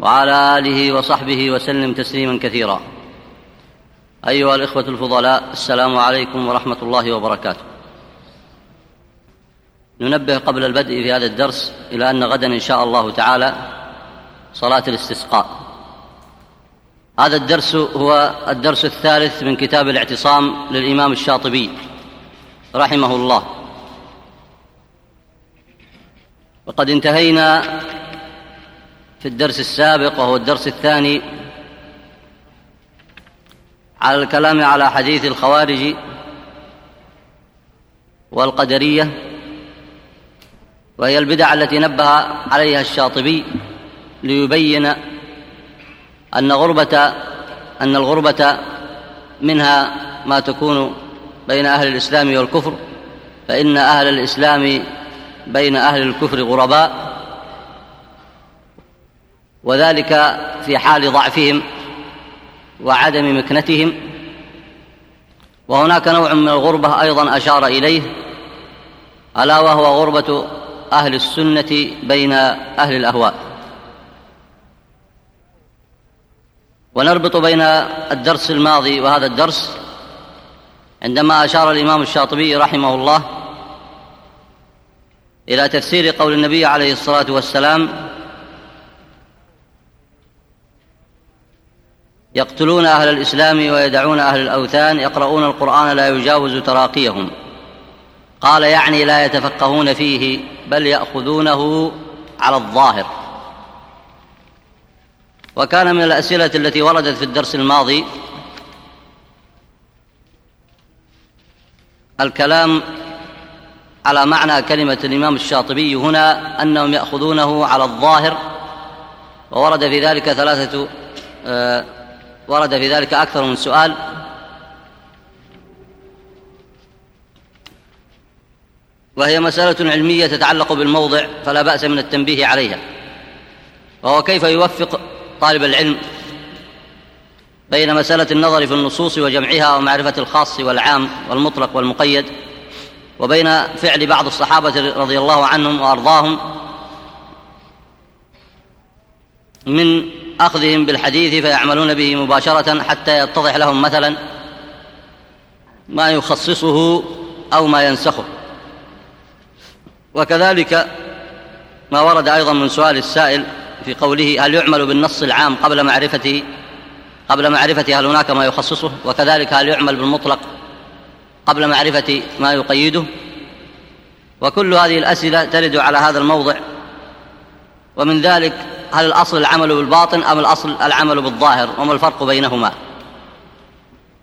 وعلى آله وصحبه وسلم تسليما كثيرا. أيها الإخوة الفضلاء السلام عليكم ورحمة الله وبركاته. ننبه قبل البدء في هذا الدرس إلى أن غدا إن شاء الله تعالى صلاة الاستسقاء. هذا الدرس هو الدرس الثالث من كتاب الاعتصام للإمام الشاطبي رحمه الله. وقد انتهينا في الدرس السابق وهو الدرس الثاني على الكلام على حديث الخوارج والقدرية وهي البدع التي نبه عليها الشاطبي ليبين أن غربة أن الغربة منها ما تكون بين أهل الإسلام والكفر فإن أهل الإسلام بين أهل الكفر غرباء. وذلك في حال ضعفهم وعدم مكنتهم. وهناك نوع من الغربة أيضا أشار إليه ألا وهو غربة أهل السنة بين أهل الأهواء. ونربط بين الدرس الماضي وهذا الدرس عندما أشار الإمام الشاطبي رحمه الله إلى تفسير قول النبي عليه الصلاة والسلام يقتلون أهل الإسلام ويدعون أهل الأوثان يقرؤون القرآن لا يجاوز تراقيهم. قال يعني لا يتفقهون فيه بل يأخذونه على الظاهر. وكان من الأسئلة التي وردت في الدرس الماضي الكلام على معنى كلمة الإمام الشاطبي هنا أنهم يأخذونه على الظاهر وورد في ذلك ثلاثة آه ورد في ذلك أكثر من سؤال. وهي مسألة علمية تتعلق بالموضع فلا بأس من التنبيه عليها. وهو كيف يوفق طالب العلم بين مسألة النظر في النصوص وجمعها ومعرفة الخاص والعام والمطلق والمقيد وبين فعل بعض الصحابة رضي الله عنهم وأرضاهم من أخذهم بالحديث فيعملون به مباشرة حتى يتضح لهم مثلا ما يخصصه أو ما ينسخه. وكذلك ما ورد أيضا من سؤال السائل في قوله هل يعمل بالنص العام قبل معرفته قبل معرفة هل هناك ما يخصصه؟ وكذلك هل يعمل بالمطلق قبل معرفة ما يقيده؟ وكل هذه الأسئلة ترد على هذا الموضع. ومن ذلك هل الأصل العمل بالباطن أم الأصل العمل بالظاهر؟ وما الفرق بينهما؟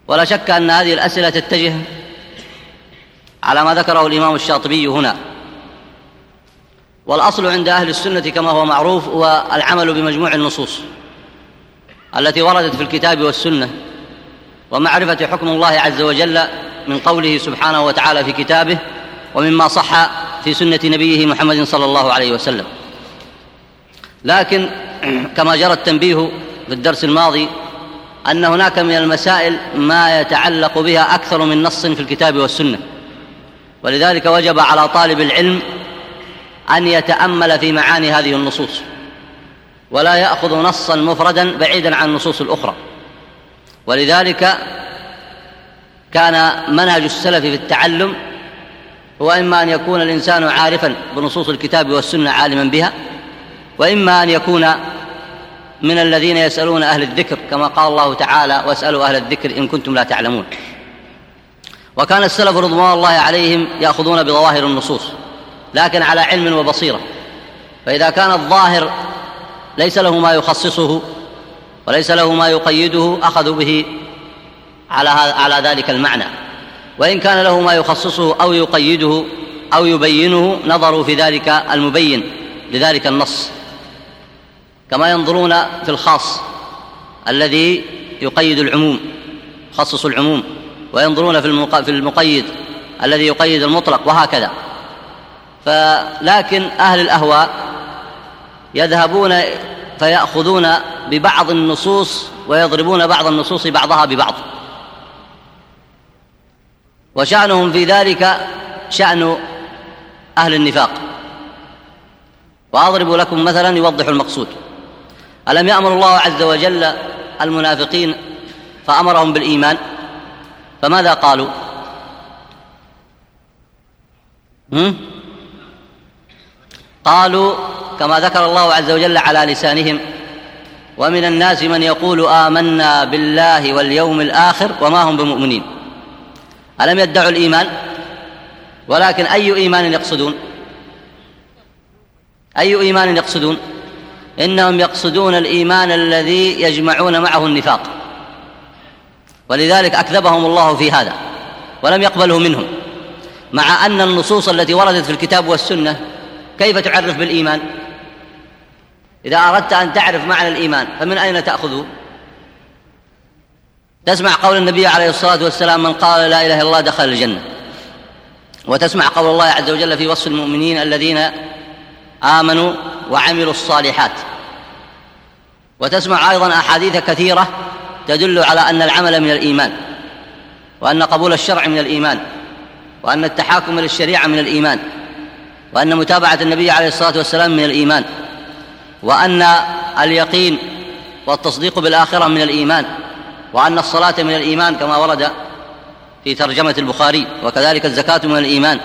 ولا شك أن هذه الأسئلة تتجه على ما ذكره الإمام الشاطبي هنا. والأصل عند أهل السنة كما هو معروف هو العمل بمجموع النصوص التي وردت في الكتاب والسنة. ومعرفة حكم الله عز وجل من قوله سبحانه وتعالى في كتابه ومما صح في سنة نبيه محمد صلى الله عليه وسلم. لكن كما جرى التنبيه في الدرس الماضي أن هناك من المسائل ما يتعلق بها أكثر من نص في الكتاب والسنة. ولذلك وجب على طالب العلم أن يتأمل في معاني هذه النصوص ولا يأخذ نصا مفردا بعيدا عن النصوص الأخرى. ولذلك كان منهج السلف في التعلم هو إما أن يكون الإنسان عارفا بنصوص الكتاب والسنة عالما بها وإما أن يكون من الذين يسألون أهل الذكر كما قال الله تعالى واسألوا أهل الذكر إن كنتم لا تعلمون وكان السلف رضوان الله عليهم يأخذون بظواهر النصوص لكن على علم وبصيرة. فإذا كان الظاهر ليس له ما يخصصه وليس له ما يقيده أخذوا به على على ذلك المعنى. وإن كان له ما يخصصه أو يقيده أو يبينه نظروا في ذلك المبين لذلك النص. كما ينظرون في الخاص الذي يقيد العموم يخصص العموم وينظرون في المقيد الذي يقيد المطلق وهكذا. فلكن أهل الأهواء يذهبون فيأخذون ببعض النصوص ويضربون بعض النصوص بعضها ببعض. وشأنهم في ذلك شأن أهل النفاق. وأضرب لكم مثلا يوضح المقصود. ألم يأمر الله عز وجل المنافقين فأمرهم بالإيمان؟ فماذا قالوا؟ هم؟ قالوا كما ذكر الله عز وجل على لسانهم ومن الناس من يقول آمنا بالله واليوم الآخر وما هم بمؤمنين. ألم يدعوا الإيمان؟ ولكن أي إيمان يقصدون؟ أي إيمان يقصدون؟ إنهم يقصدون الإيمان الذي يجمعون معه النفاق. ولذلك أكذبهم الله في هذا ولم يقبله منهم. مع أن النصوص التي وردت في الكتاب والسنة كيف تعرف بالإيمان؟ إذا أردت أن تعرف معنى الإيمان فمن أين تأخذه؟ تسمع قول النبي عليه الصلاة والسلام من قال لا إله إلا الله دخل الجنة وتسمع قول الله عز وجل في وصف المؤمنين الذين آمنوا وعملوا الصالحات. وتسمع أيضا أحاديث كثيرة تدل على أن العمل من الإيمان وأن قبول الشرع من الإيمان وأن التحاكم للشريعة من الإيمان وأن متابعة النبي عليه الصلاة والسلام من الإيمان وأن اليقين والتصديق بالآخرة من الإيمان وأن الصلاة من الإيمان كما ورد في ترجمة البخاري وكذلك الزكاة من الإيمان.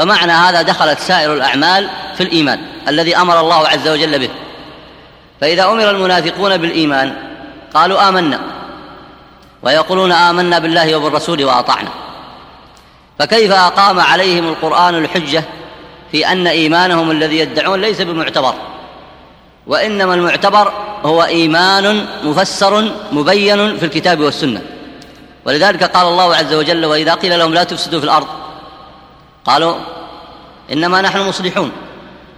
فمعنى هذا دخلت سائر الأعمال في الإيمان الذي أمر الله عز وجل به. فإذا أمر المنافقون بالإيمان قالوا آمنا. ويقولون آمنا بالله وبالرسول وأطعنا. فكيف أقام عليهم القرآن الحجة في أن إيمانهم الذي يدعون ليس بمعتبر؟ وإنما المعتبر هو إيمان مفسر مبين في الكتاب والسنة. ولذلك قال الله عز وجل وإذا قيل لهم لا تفسدوا في الأرض قالوا إنما نحن مصلحون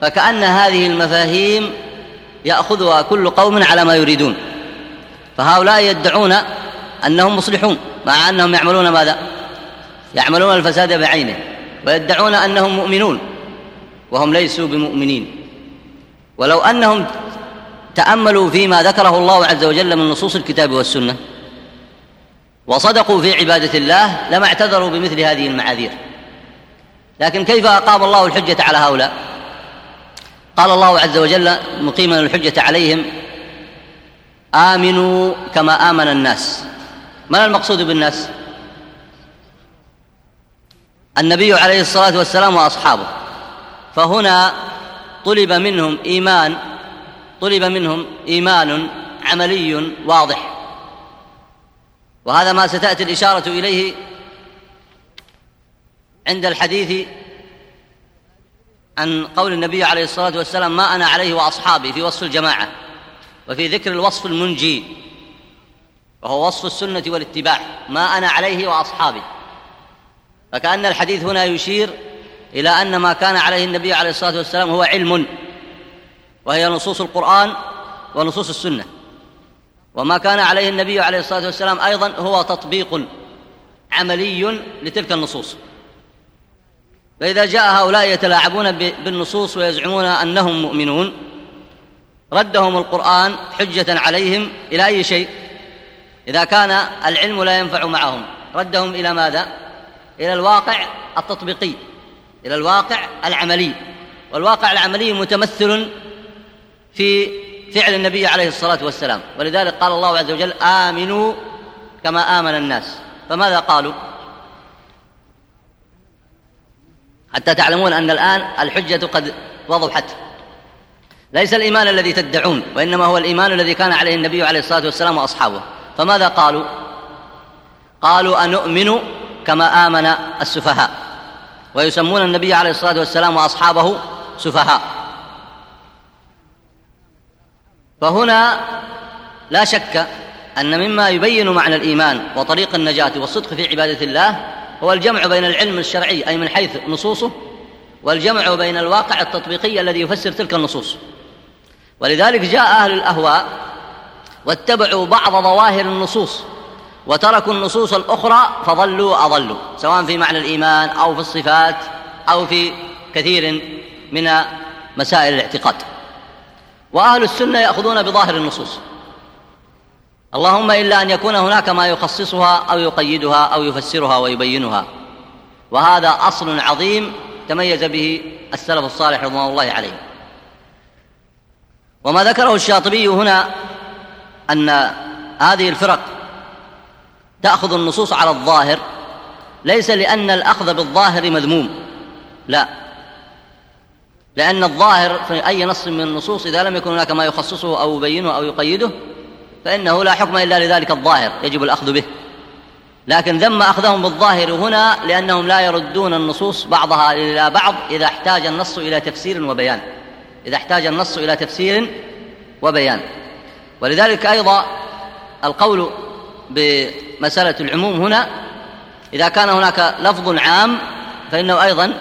فكأن هذه المفاهيم يأخذها كل قوم على ما يريدون فهؤلاء يدعون أنهم مصلحون مع أنهم يعملون ماذا؟ يعملون الفساد بعينه ويدعون أنهم مؤمنون وهم ليسوا بمؤمنين ولو أنهم تأملوا فيما ذكره الله عز وجل من نصوص الكتاب والسنة وصدقوا في عبادة الله لما اعتذروا بمثل هذه المعاذير لكن كيف أقام الله الحجة على هؤلاء؟ قال الله عز وجل مقيما الحجة عليهم آمنوا كما آمن الناس. ما المقصود بالناس؟ النبي عليه الصلاة والسلام وأصحابه. فهنا طلب منهم إيمان طلب منهم إيمان عملي واضح. وهذا ما ستأتي الإشارة إليه عند الحديث عن قول النبي عليه الصلاة والسلام ما أنا عليه وأصحابي في وصف الجماعة وفي ذكر الوصف المنجي وهو وصف السنة والاتباع. ما أنا عليه وأصحابي. فكأن الحديث هنا يشير إلى أن ما كان عليه النبي عليه الصلاة والسلام هو علم وهي نصوص القرآن ونصوص السنة. وما كان عليه النبي عليه الصلاة والسلام أيضا هو تطبيق عملي لتلك النصوص. فإذا جاء هؤلاء يتلاعبون بالنصوص ويزعمون أنهم مؤمنون ردهم القرآن حجة عليهم إلى أي شيء؟ إذا كان العلم لا ينفع معهم ردهم إلى ماذا؟ إلى الواقع التطبيقي إلى الواقع العملي. والواقع العملي متمثل في فعل النبي عليه الصلاة والسلام. ولذلك قال الله عز وجل آمنوا كما آمن الناس. فماذا قالوا؟ حتى تعلمون أن الآن الحجة قد وضحت. ليس الإيمان الذي تدعون وإنما هو الإيمان الذي كان عليه النبي عليه الصلاة والسلام وأصحابه. فماذا قالوا؟ قالوا أنؤمن كما آمن السفهاء ويسمون النبي عليه الصلاة والسلام وأصحابه سفهاء. فهنا لا شك أن مما يبين معنى الإيمان وطريق النجاة والصدق في عبادة الله هو الجمع بين العلم الشرعي أي من حيث نصوصه والجمع بين الواقع التطبيقي الذي يفسر تلك النصوص. ولذلك جاء أهل الأهواء واتبعوا بعض ظواهر النصوص وتركوا النصوص الأخرى فضلوا أضلوا سواء في معنى الإيمان أو في الصفات أو في كثير من مسائل الاعتقاد. وأهل السنة يأخذون بظاهر النصوص. اللهم إلا أن يكون هناك ما يخصصها أو يقيدها أو يفسرها ويبينها. وهذا أصل عظيم تميز به السلف الصالح رضوان الله عليه وما ذكره الشاطبي هنا أن هذه الفرق تأخذ النصوص على الظاهر ليس لأن الأخذ بالظاهر مذموم. لا. لأن الظاهر في أي نص من النصوص إذا لم يكن هناك ما يخصصه أو يبينه أو يقيده فإنه لا حكم إلا لذلك الظاهر يجب الأخذ به. لكن ذم أخذهم بالظاهر هنا لأنهم لا يردون النصوص بعضها إلى بعض إذا احتاج النص إلى تفسير وبيان. إذا احتاج النص إلى تفسير وبيان. ولذلك أيضا القول بمسألة العموم هنا إذا كان هناك لفظ عام فإنه أيضا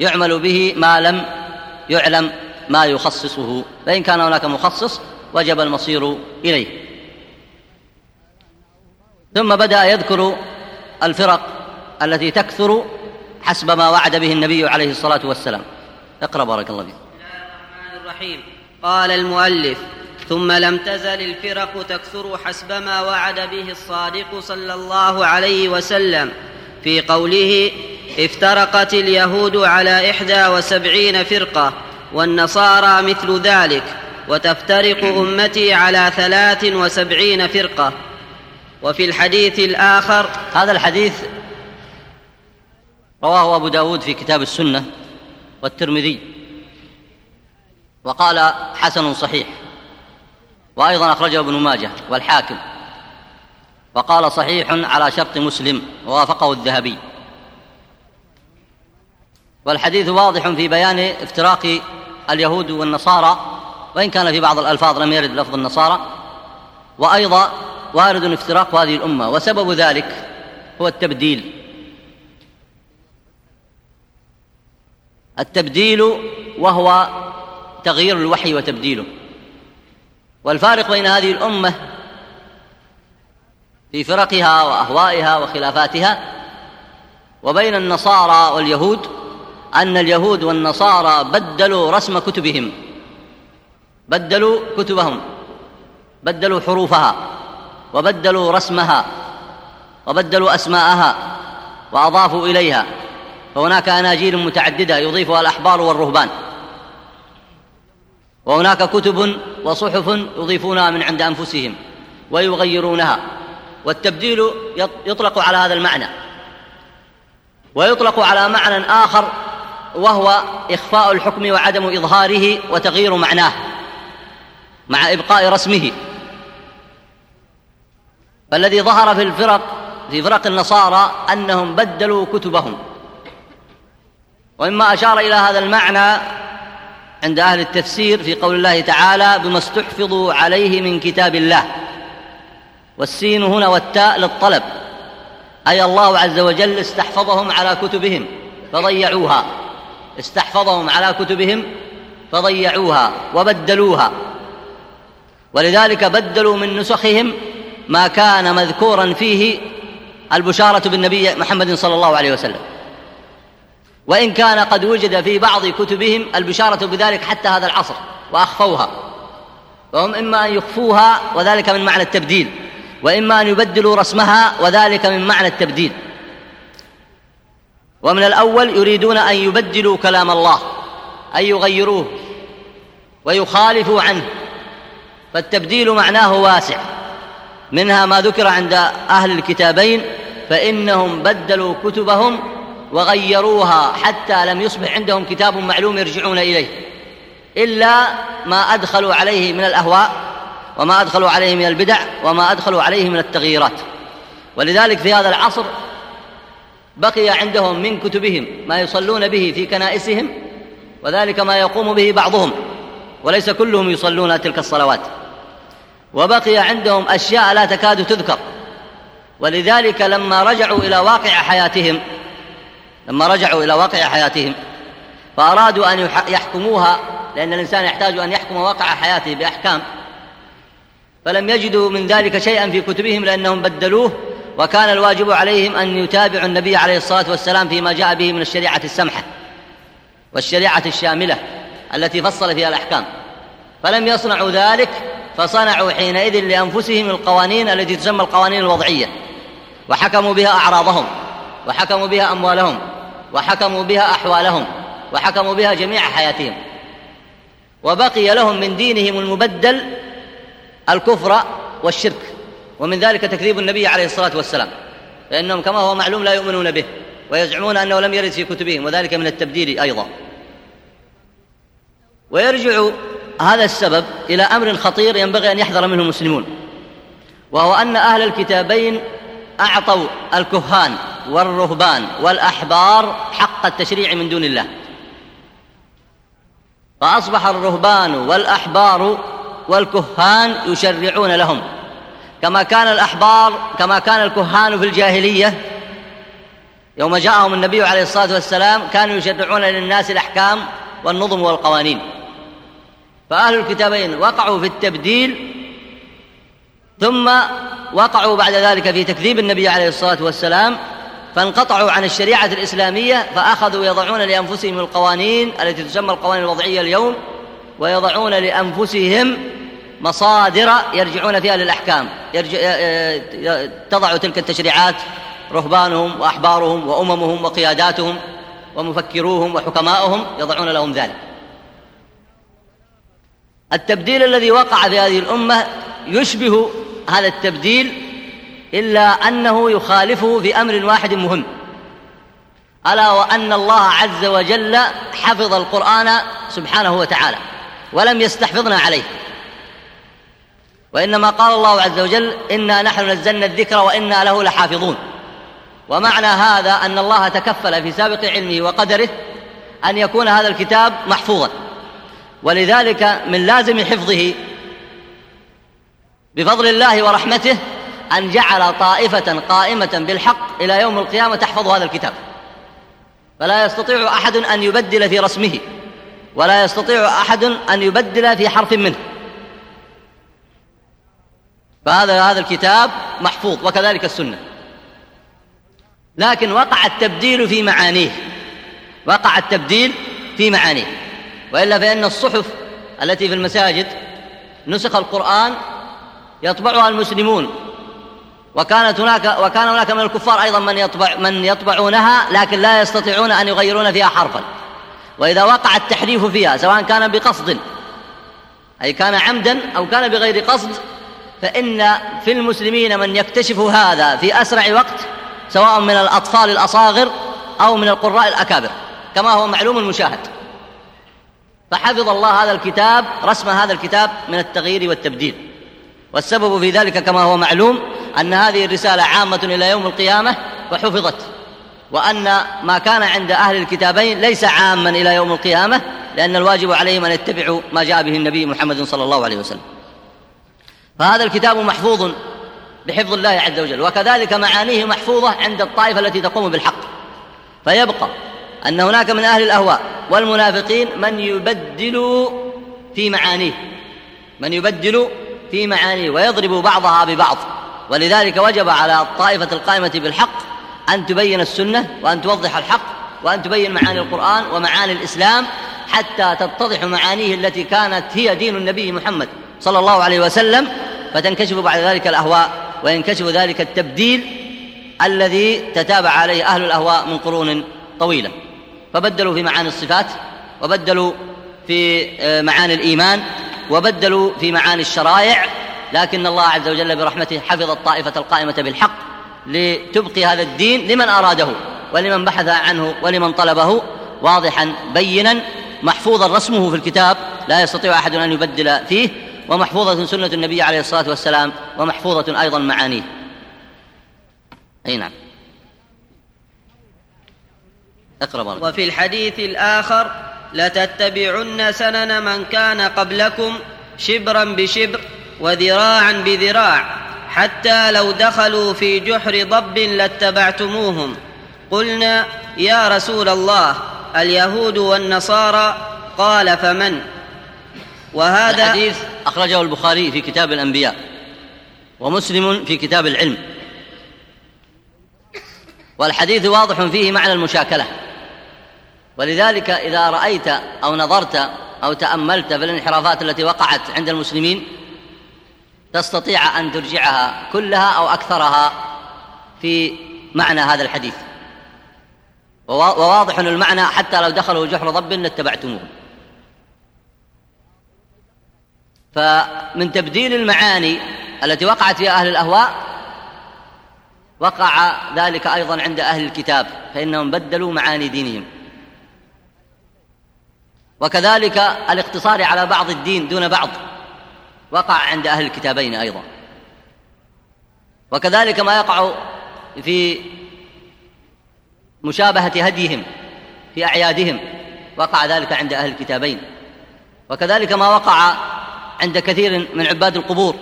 يعمل به ما لم يعلم ما يخصصه. فإن كان هناك مخصص وجب المصير إليه. ثم بدأ يذكر الفرق التي تكثر حسب ما وعد به النبي عليه الصلاة والسلام. اقرأ بارك الله فيك. الرحمن الرحيم. قال المؤلف ثم لم تزل الفرق تكثر حسب ما وعد به الصادق صلى الله عليه وسلم. في قوله افترقت اليهود على إحدى وسبعين فرقة والنصارى مثل ذلك. وتفترق أمتي على ثلاث وسبعين فرقة. وفي الحديث الآخر هذا الحديث رواه أبو داود في كتاب السنة والترمذي. وقال حسن صحيح. وأيضا أخرجه ابن ماجه والحاكم. وقال صحيح على شرط مسلم ووافقه الذهبي. والحديث واضح في بيان افتراق اليهود والنصارى وإن كان في بعض الألفاظ لم يرد لفظ النصارى وأيضا وارد افتراق هذه الأمة وسبب ذلك هو التبديل. التبديل وهو تغيير الوحي وتبديله. والفارق بين هذه الأمة في فرقها وأهوائها وخلافاتها وبين النصارى واليهود أن اليهود والنصارى بدلوا رسم كتبهم. بدلوا كتبهم بدلوا حروفها وبدلوا رسمها وبدلوا أسماءها وأضافوا إليها. فهناك أناجيل متعددة يضيفها الأحبار والرهبان. وهناك كتب وصحف يضيفونها من عند أنفسهم ويغيرونها. والتبديل يطلق على هذا المعنى. ويطلق على معنى آخر وهو إخفاء الحكم وعدم إظهاره وتغيير معناه. مع إبقاء رسمه. فالذي ظهر في الفرق في فرق النصارى أنهم بدلوا كتبهم. ومما أشار إلى هذا المعنى عند أهل التفسير في قول الله تعالى بما استحفظوا عليه من كتاب الله والسين هنا والتاء للطلب. أي الله عز وجل استحفظهم على كتبهم فضيعوها. استحفظهم على كتبهم فضيعوها وبدلوها. ولذلك بدلوا من نسخهم ما كان مذكورا فيه البشارة بالنبي محمد صلى الله عليه وسلم. وإن كان قد وجد في بعض كتبهم البشارة بذلك حتى هذا العصر وأخفوها. وهم إما أن يخفوها وذلك من معنى التبديل وإما أن يبدلوا رسمها وذلك من معنى التبديل. ومن الأول يريدون أن يبدلوا كلام الله أن يغيروه ويخالفوا عنه. فالتبديل معناه واسع. منها ما ذكر عند أهل الكتابين فإنهم بدلوا كتبهم وغيروها حتى لم يصبح عندهم كتاب معلوم يرجعون إليه. إلا ما أدخلوا عليه من الأهواء وما أدخلوا عليه من البدع وما أدخلوا عليه من التغييرات. ولذلك في هذا العصر بقي عندهم من كتبهم ما يصلون به في كنائسهم وذلك ما يقوم به بعضهم وليس كلهم يصلون تلك الصلوات. وبقي عندهم أشياء لا تكاد تذكر. ولذلك لما رجعوا إلى واقع حياتهم لما رجعوا إلى واقع حياتهم فأرادوا أن يحكموها لأن الإنسان يحتاج أن يحكم واقع حياته بأحكام. فلم يجدوا من ذلك شيئا في كتبهم لأنهم بدلوه وكان الواجب عليهم أن يتابعوا النبي عليه الصلاة والسلام فيما جاء به من الشريعة السمحة والشريعة الشاملة التي فصل فيها الأحكام. فلم يصنعوا ذلك فصنعوا حينئذ لأنفسهم القوانين التي تسمى القوانين الوضعية وحكموا بها أعراضهم وحكموا بها أموالهم وحكموا بها أحوالهم وحكموا بها جميع حياتهم. وبقي لهم من دينهم المبدل الكفر والشرك ومن ذلك تكذيب النبي عليه الصلاة والسلام فإنهم كما هو معلوم لا يؤمنون به ويزعمون أنه لم يرد في كتبهم وذلك من التبديل أيضا. ويرجع هذا السبب إلى أمر خطير ينبغي أن يحذر منه المسلمون وهو أن أهل الكتابين أعطوا الكهان والرهبان والأحبار حق التشريع من دون الله. فأصبح الرهبان والأحبار والكهان يشرعون لهم. كما كان الأحبار كما كان الكهان في الجاهلية يوم جاءهم النبي عليه الصلاة والسلام كانوا يشرعون للناس الأحكام والنظم والقوانين. فأهل الكتابين وقعوا في التبديل ثم وقعوا بعد ذلك في تكذيب النبي عليه الصلاة والسلام فانقطعوا عن الشريعة الإسلامية فأخذوا يضعون لأنفسهم القوانين التي تسمى القوانين الوضعية اليوم ويضعون لأنفسهم مصادر يرجعون فيها للأحكام. يرجع تضع تلك التشريعات رهبانهم وأحبارهم وأممهم وقياداتهم ومفكروهم وحكماؤهم يضعون لهم ذلك. التبديل الذي وقع في هذه الأمة يشبه هذا التبديل إلا أنه يخالفه في أمر واحد مهم. ألا وأن الله عز وجل حفظ القرآن سبحانه وتعالى ولم يستحفظنا عليه. وإنما قال الله عز وجل إنا نحن نزلنا الذكر وإنا له لحافظون ومعنى هذا أن الله تكفل في سابق علمه وقدره أن يكون هذا الكتاب محفوظا. ولذلك من لازم حفظه بفضل الله ورحمته أن جعل طائفة قائمة بالحق إلى يوم القيامة تحفظ هذا الكتاب. فلا يستطيع أحد أن يبدل في رسمه ولا يستطيع أحد أن يبدل في حرف منه. فهذا هذا الكتاب محفوظ وكذلك السنة. لكن وقع التبديل في معانيه. وقع التبديل في معانيه. وإلا فإن الصحف التي في المساجد نسخ القرآن يطبعها المسلمون. وكانت هناك وكان هناك من الكفار أيضا من يطبع من يطبعونها لكن لا يستطيعون أن يغيرون فيها حرفا. وإذا وقع التحريف فيها سواء كان بقصد أي كان عمدا أو كان بغير قصد فإن في المسلمين من يكتشف هذا في أسرع وقت سواء من الأطفال الأصاغر أو من القراء الأكابر كما هو معلوم المشاهد. فحفظ الله هذا الكتاب رسم هذا الكتاب من التغيير والتبديل. والسبب في ذلك كما هو معلوم أن هذه الرسالة عامة إلى يوم القيامة وحفظت وأن ما كان عند أهل الكتابين ليس عاما إلى يوم القيامة لأن الواجب عليهم أن يتبعوا ما جاء به النبي محمد صلى الله عليه وسلم. فهذا الكتاب محفوظ بحفظ الله عز وجل وكذلك معانيه محفوظة عند الطائفة التي تقوم بالحق. فيبقى أن هناك من أهل الأهواء والمنافقين من يبدل في معانيه من يبدل في معانيه ويضرب بعضها ببعض. ولذلك وجب على الطائفة القائمة بالحق أن تبين السنة وأن توضح الحق وأن تبين معاني القرآن ومعاني الإسلام حتى تتضح معانيه التي كانت هي دين النبي محمد صلى الله عليه وسلم. فتنكشف بعد ذلك الأهواء وينكشف ذلك التبديل الذي تتابع عليه أهل الأهواء من قرون طويلة. فبدلوا في معاني الصفات وبدلوا في آه، معاني الإيمان وبدلوا في معاني الشرائع. لكن الله عز وجل برحمته حفظ الطائفة القائمة بالحق لتبقي هذا الدين لمن أراده ولمن بحث عنه ولمن طلبه. واضحا بينا محفوظا رسمه في الكتاب لا يستطيع أحد أن يبدل فيه ومحفوظة سنة النبي عليه الصلاة والسلام ومحفوظة أيضا معانيه. أي نعم. اقرب وفي الحديث الآخر لتتبعن سنن من كان قبلكم شبرا بشبر وذراعا بذراع حتى لو دخلوا في جحر ضب لاتبعتموهم. قلنا يا رسول الله اليهود والنصارى قال فمن؟ وهذا الحديث أخرجه البخاري في كتاب الأنبياء ومسلم في كتاب العلم. والحديث واضح فيه معنى المشاكلة. ولذلك إذا رأيت أو نظرت أو تأملت في الانحرافات التي وقعت عند المسلمين تستطيع أن ترجعها كلها أو أكثرها في معنى هذا الحديث. وواضح المعنى حتى لو دخلوا جحر ضب لاتبعتموه. فمن تبديل المعاني التي وقعت في أهل الأهواء وقع ذلك أيضا عند أهل الكتاب فإنهم بدلوا معاني دينهم. وكذلك الاقتصار على بعض الدين دون بعض وقع عند أهل الكتابين أيضا. وكذلك ما يقع في مشابهة هديهم في أعيادهم وقع ذلك عند أهل الكتابين. وكذلك ما وقع عند كثير من عباد القبور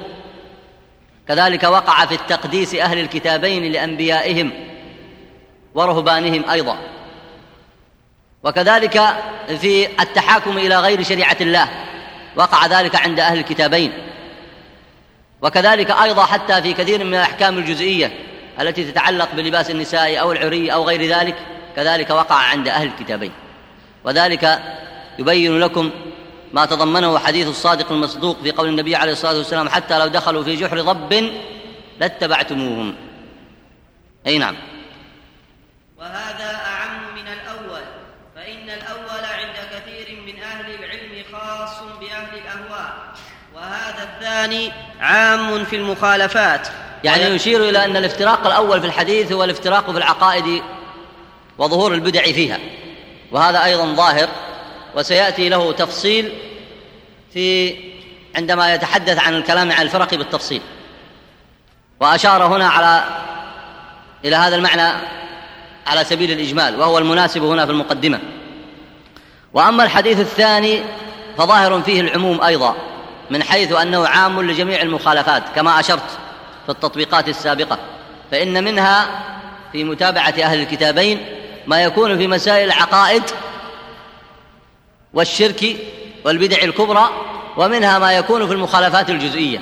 كذلك وقع في التقديس أهل الكتابين لأنبيائهم ورهبانهم أيضا. وكذلك في التحاكم إلى غير شريعة الله وقع ذلك عند أهل الكتابين. وكذلك أيضا حتى في كثير من الأحكام الجزئية التي تتعلق بلباس النساء أو العري أو غير ذلك كذلك وقع عند أهل الكتابين. وذلك يبين لكم ما تضمنه حديث الصادق المصدوق في قول النبي عليه الصلاة والسلام حتى لو دخلوا في جحر ضب لاتبعتموهم. أي نعم. وهذا أعم من الأول فإن الأول عند كثير من أهل العلم خاص بأهل الأهواء وهذا الثاني عام في المخالفات. يعني يشير إلى أن الافتراق الأول في الحديث هو الافتراق في العقائد وظهور البدع فيها. وهذا أيضا ظاهر وسيأتي له تفصيل في عندما يتحدث عن الكلام عن الفرق بالتفصيل. وأشار هنا على إلى هذا المعنى على سبيل الإجمال وهو المناسب هنا في المقدمة. وأما الحديث الثاني فظاهر فيه العموم أيضا. من حيث أنه عام لجميع المخالفات كما أشرت في التطبيقات السابقة. فإن منها في متابعة أهل الكتابين ما يكون في مسائل العقائد والشرك والبدع الكبرى ومنها ما يكون في المخالفات الجزئية.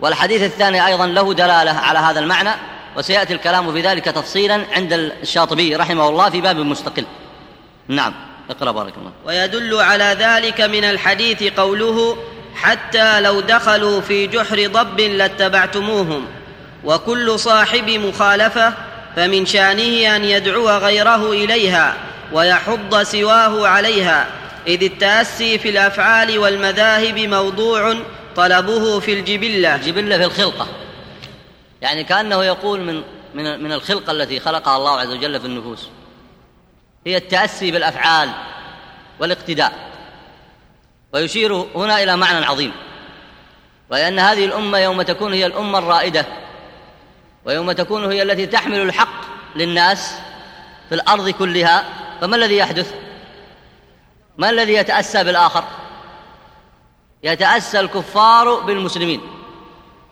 والحديث الثاني أيضا له دلالة على هذا المعنى وسيأتي الكلام في ذلك تفصيلا عند الشاطبي رحمه الله في باب مستقل. نعم اقرأ بارك الله ويدل على ذلك من الحديث قوله حتى لو دخلوا في جحر ضب لاتبعتموهم. وكل صاحب مخالفة فمن شأنه أن يدعو غيره إليها ويحض سواه عليها. إذ التأسي في الأفعال والمذاهب موضوع طلبه في الجبلة. الجبلة في الخلقة. يعني كأنه يقول من من من الخلقة التي خلقها الله عز وجل في النفوس. هي التأسي بالأفعال والاقتداء. ويشير هنا إلى معنى عظيم وأن هذه الأمة يوم تكون هي الأمة الرائدة ويوم تكون هي التي تحمل الحق للناس في الأرض كلها فما الذي يحدث؟ ما الذي يتأسى بالآخر؟ يتأسى الكفار بالمسلمين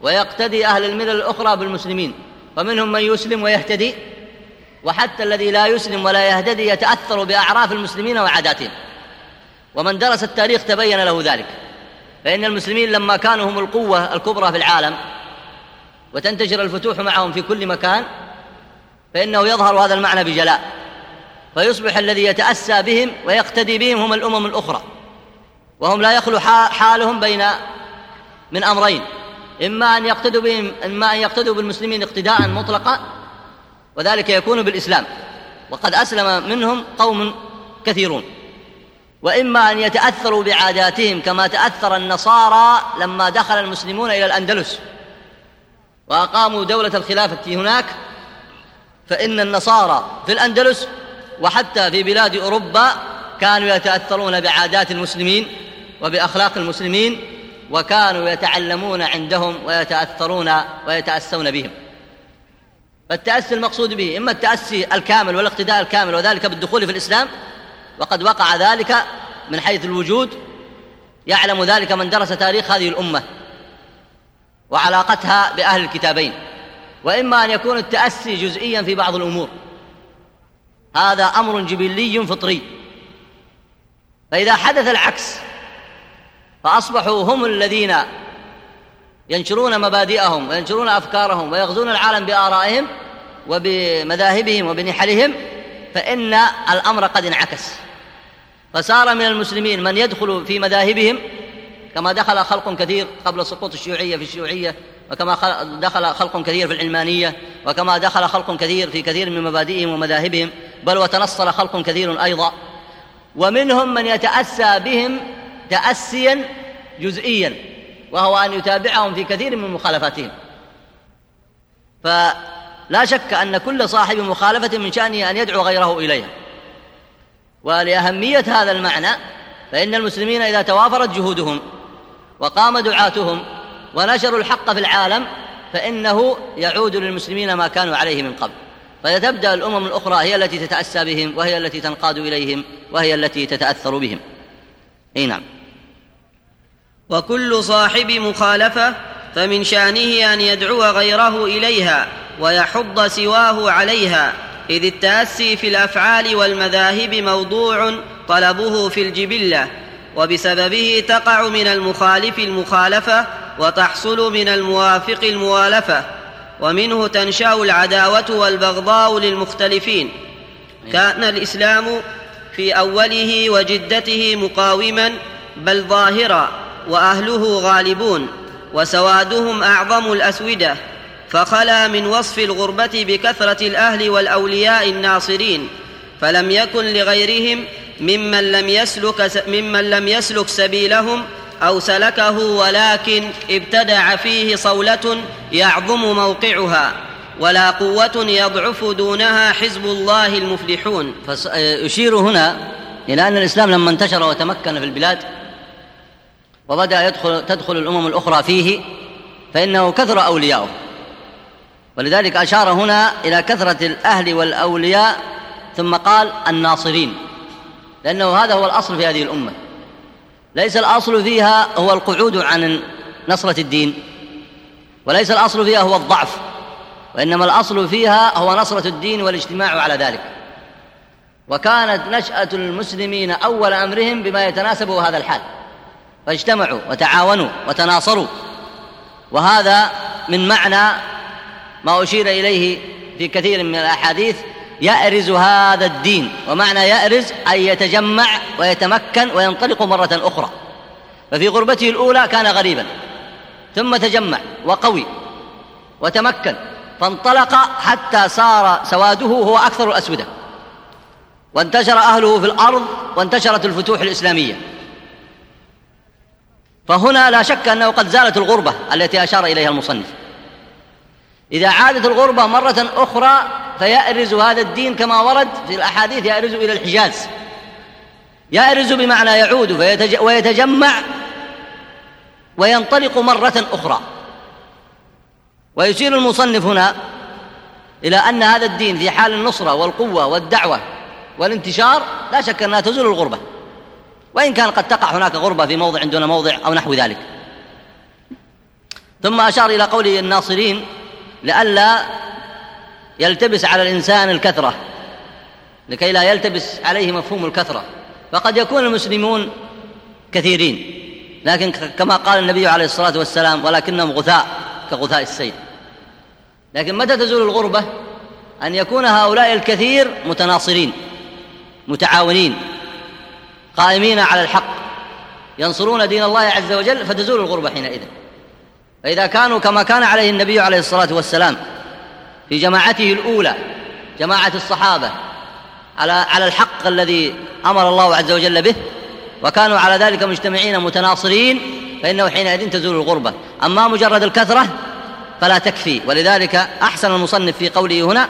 ويقتدي أهل الملل الأخرى بالمسلمين ومنهم من يسلم ويهتدي وحتى الذي لا يسلم ولا يهتدي يتأثر بأعراف المسلمين وعاداتهم. ومن درس التاريخ تبين له ذلك. فإن المسلمين لما كانوا هم القوة الكبرى في العالم وتنتشر الفتوح معهم في كل مكان فإنه يظهر هذا المعنى بجلاء. فيصبح الذي يتأسى بهم ويقتدي بهم هم الأمم الأخرى. وهم لا يخلو حالهم بين من أمرين. إما أن يقتدوا بهم إما أن يقتدوا بالمسلمين اقتداء مطلقا وذلك يكون بالإسلام. وقد أسلم منهم قوم كثيرون. وإما أن يتأثروا بعاداتهم كما تأثر النصارى لما دخل المسلمون إلى الأندلس وأقاموا دولة الخلافة هناك فإن النصارى في الأندلس وحتى في بلاد أوروبا كانوا يتأثرون بعادات المسلمين وبأخلاق المسلمين وكانوا يتعلمون عندهم ويتأثرون ويتأسون بهم. فالتأسي المقصود به إما التأسي الكامل والاقتداء الكامل وذلك بالدخول في الإسلام وقد وقع ذلك من حيث الوجود يعلم ذلك من درس تاريخ هذه الأمة وعلاقتها بأهل الكتابين وإما أن يكون التأسي جزئيا في بعض الأمور. هذا أمر جبلي فطري. فإذا حدث العكس فأصبحوا هم الذين ينشرون مبادئهم وينشرون أفكارهم ويغزون العالم بآرائهم وبمذاهبهم وبنحلهم فإن الأمر قد انعكس. فصار من المسلمين من يدخل في مذاهبهم كما دخل خلق كثير قبل سقوط الشيوعية في الشيوعية وكما دخل خلق كثير في العلمانية وكما دخل خلق كثير في كثير من مبادئهم ومذاهبهم بل وتنصر خلق كثير أيضا. ومنهم من يتأسى بهم تأسيا جزئيا وهو أن يتابعهم في كثير من مخالفاتهم. فلا شك أن كل صاحب مخالفة من شأنه أن يدعو غيره إليها ولأهمية هذا المعنى فإن المسلمين إذا توافرت جهودهم وقام دعاتهم ونشروا الحق في العالم فإنه يعود للمسلمين ما كانوا عليه من قبل. فتبدأ الأمم الأخرى هي التي تتأسى بهم وهي التي تنقاد إليهم وهي التي تتأثر بهم. أي نعم. وكل صاحب مخالفة فمن شأنه أن يدعو غيره إليها. ويحض سواه عليها إذ التأسي في الأفعال والمذاهب موضوع طلبه في الجبلة وبسببه تقع من المخالف المخالفة وتحصل من الموافق الموالفة ومنه تنشأ العداوة والبغضاء للمختلفين. كان الإسلام في أوله وجدته مقاوما بل ظاهرا وأهله غالبون وسوادهم أعظم الأسودة. فخلا من وصف الغربة بكثرة الأهل والأولياء الناصرين فلم يكن لغيرهم ممن لم يسلك ممن لم يسلك سبيلهم أو سلكه ولكن ابتدع فيه صولة يعظم موقعها ولا قوة يضعف دونها حزب الله المفلحون. يشير هنا إلى أن الإسلام لما انتشر وتمكن في البلاد وبدأ يدخل تدخل الأمم الأخرى فيه فإنه كثر أولياؤه. ولذلك أشار هنا إلى كثرة الأهل والأولياء ثم قال الناصرين لأنه هذا هو الأصل في هذه الأمة. ليس الأصل فيها هو القعود عن نصرة الدين وليس الأصل فيها هو الضعف وإنما الأصل فيها هو نصرة الدين والاجتماع على ذلك. وكانت نشأة المسلمين أول أمرهم بما يتناسب هذا الحال. فاجتمعوا وتعاونوا وتناصروا وهذا من معنى ما أشير إليه في كثير من الأحاديث يأرز هذا الدين. ومعنى يأرز أي يتجمع ويتمكن وينطلق مرة أخرى. ففي غربته الأولى كان غريبا. ثم تجمع وقوي وتمكن. فانطلق حتى صار سواده هو أكثر الأسودة. وانتشر أهله في الأرض وانتشرت الفتوح الإسلامية. فهنا لا شك أنه قد زالت الغربة التي أشار إليها المصنف. إذا عادت الغربة مرة أخرى فيأرز هذا الدين كما ورد في الأحاديث يأرز إلى الحجاز. يأرز بمعنى يعود ويتجمع وينطلق مرة أخرى. ويشير المصنف هنا إلى أن هذا الدين في حال النصرة والقوة والدعوة والانتشار لا شك أنها تزول الغربة. وإن كان قد تقع هناك غربة في موضع دون موضع أو نحو ذلك. ثم أشار إلى قوله الناصرين لئلا يلتبس على الإنسان الكثرة لكي لا يلتبس عليه مفهوم الكثرة. فقد يكون المسلمون كثيرين لكن كما قال النبي عليه الصلاة والسلام ولكنهم غثاء كغثاء السيل لكن متى تزول الغربة؟ أن يكون هؤلاء الكثير متناصرين متعاونين قائمين على الحق ينصرون دين الله عز وجل فتزول الغربة حينئذ. فإذا كانوا كما كان عليه النبي عليه الصلاة والسلام في جماعته الأولى جماعة الصحابة على على الحق الذي أمر الله عز وجل به وكانوا على ذلك مجتمعين متناصرين فإنه حينئذ تزول الغربة. أما مجرد الكثرة فلا تكفي. ولذلك أحسن المصنف في قوله هنا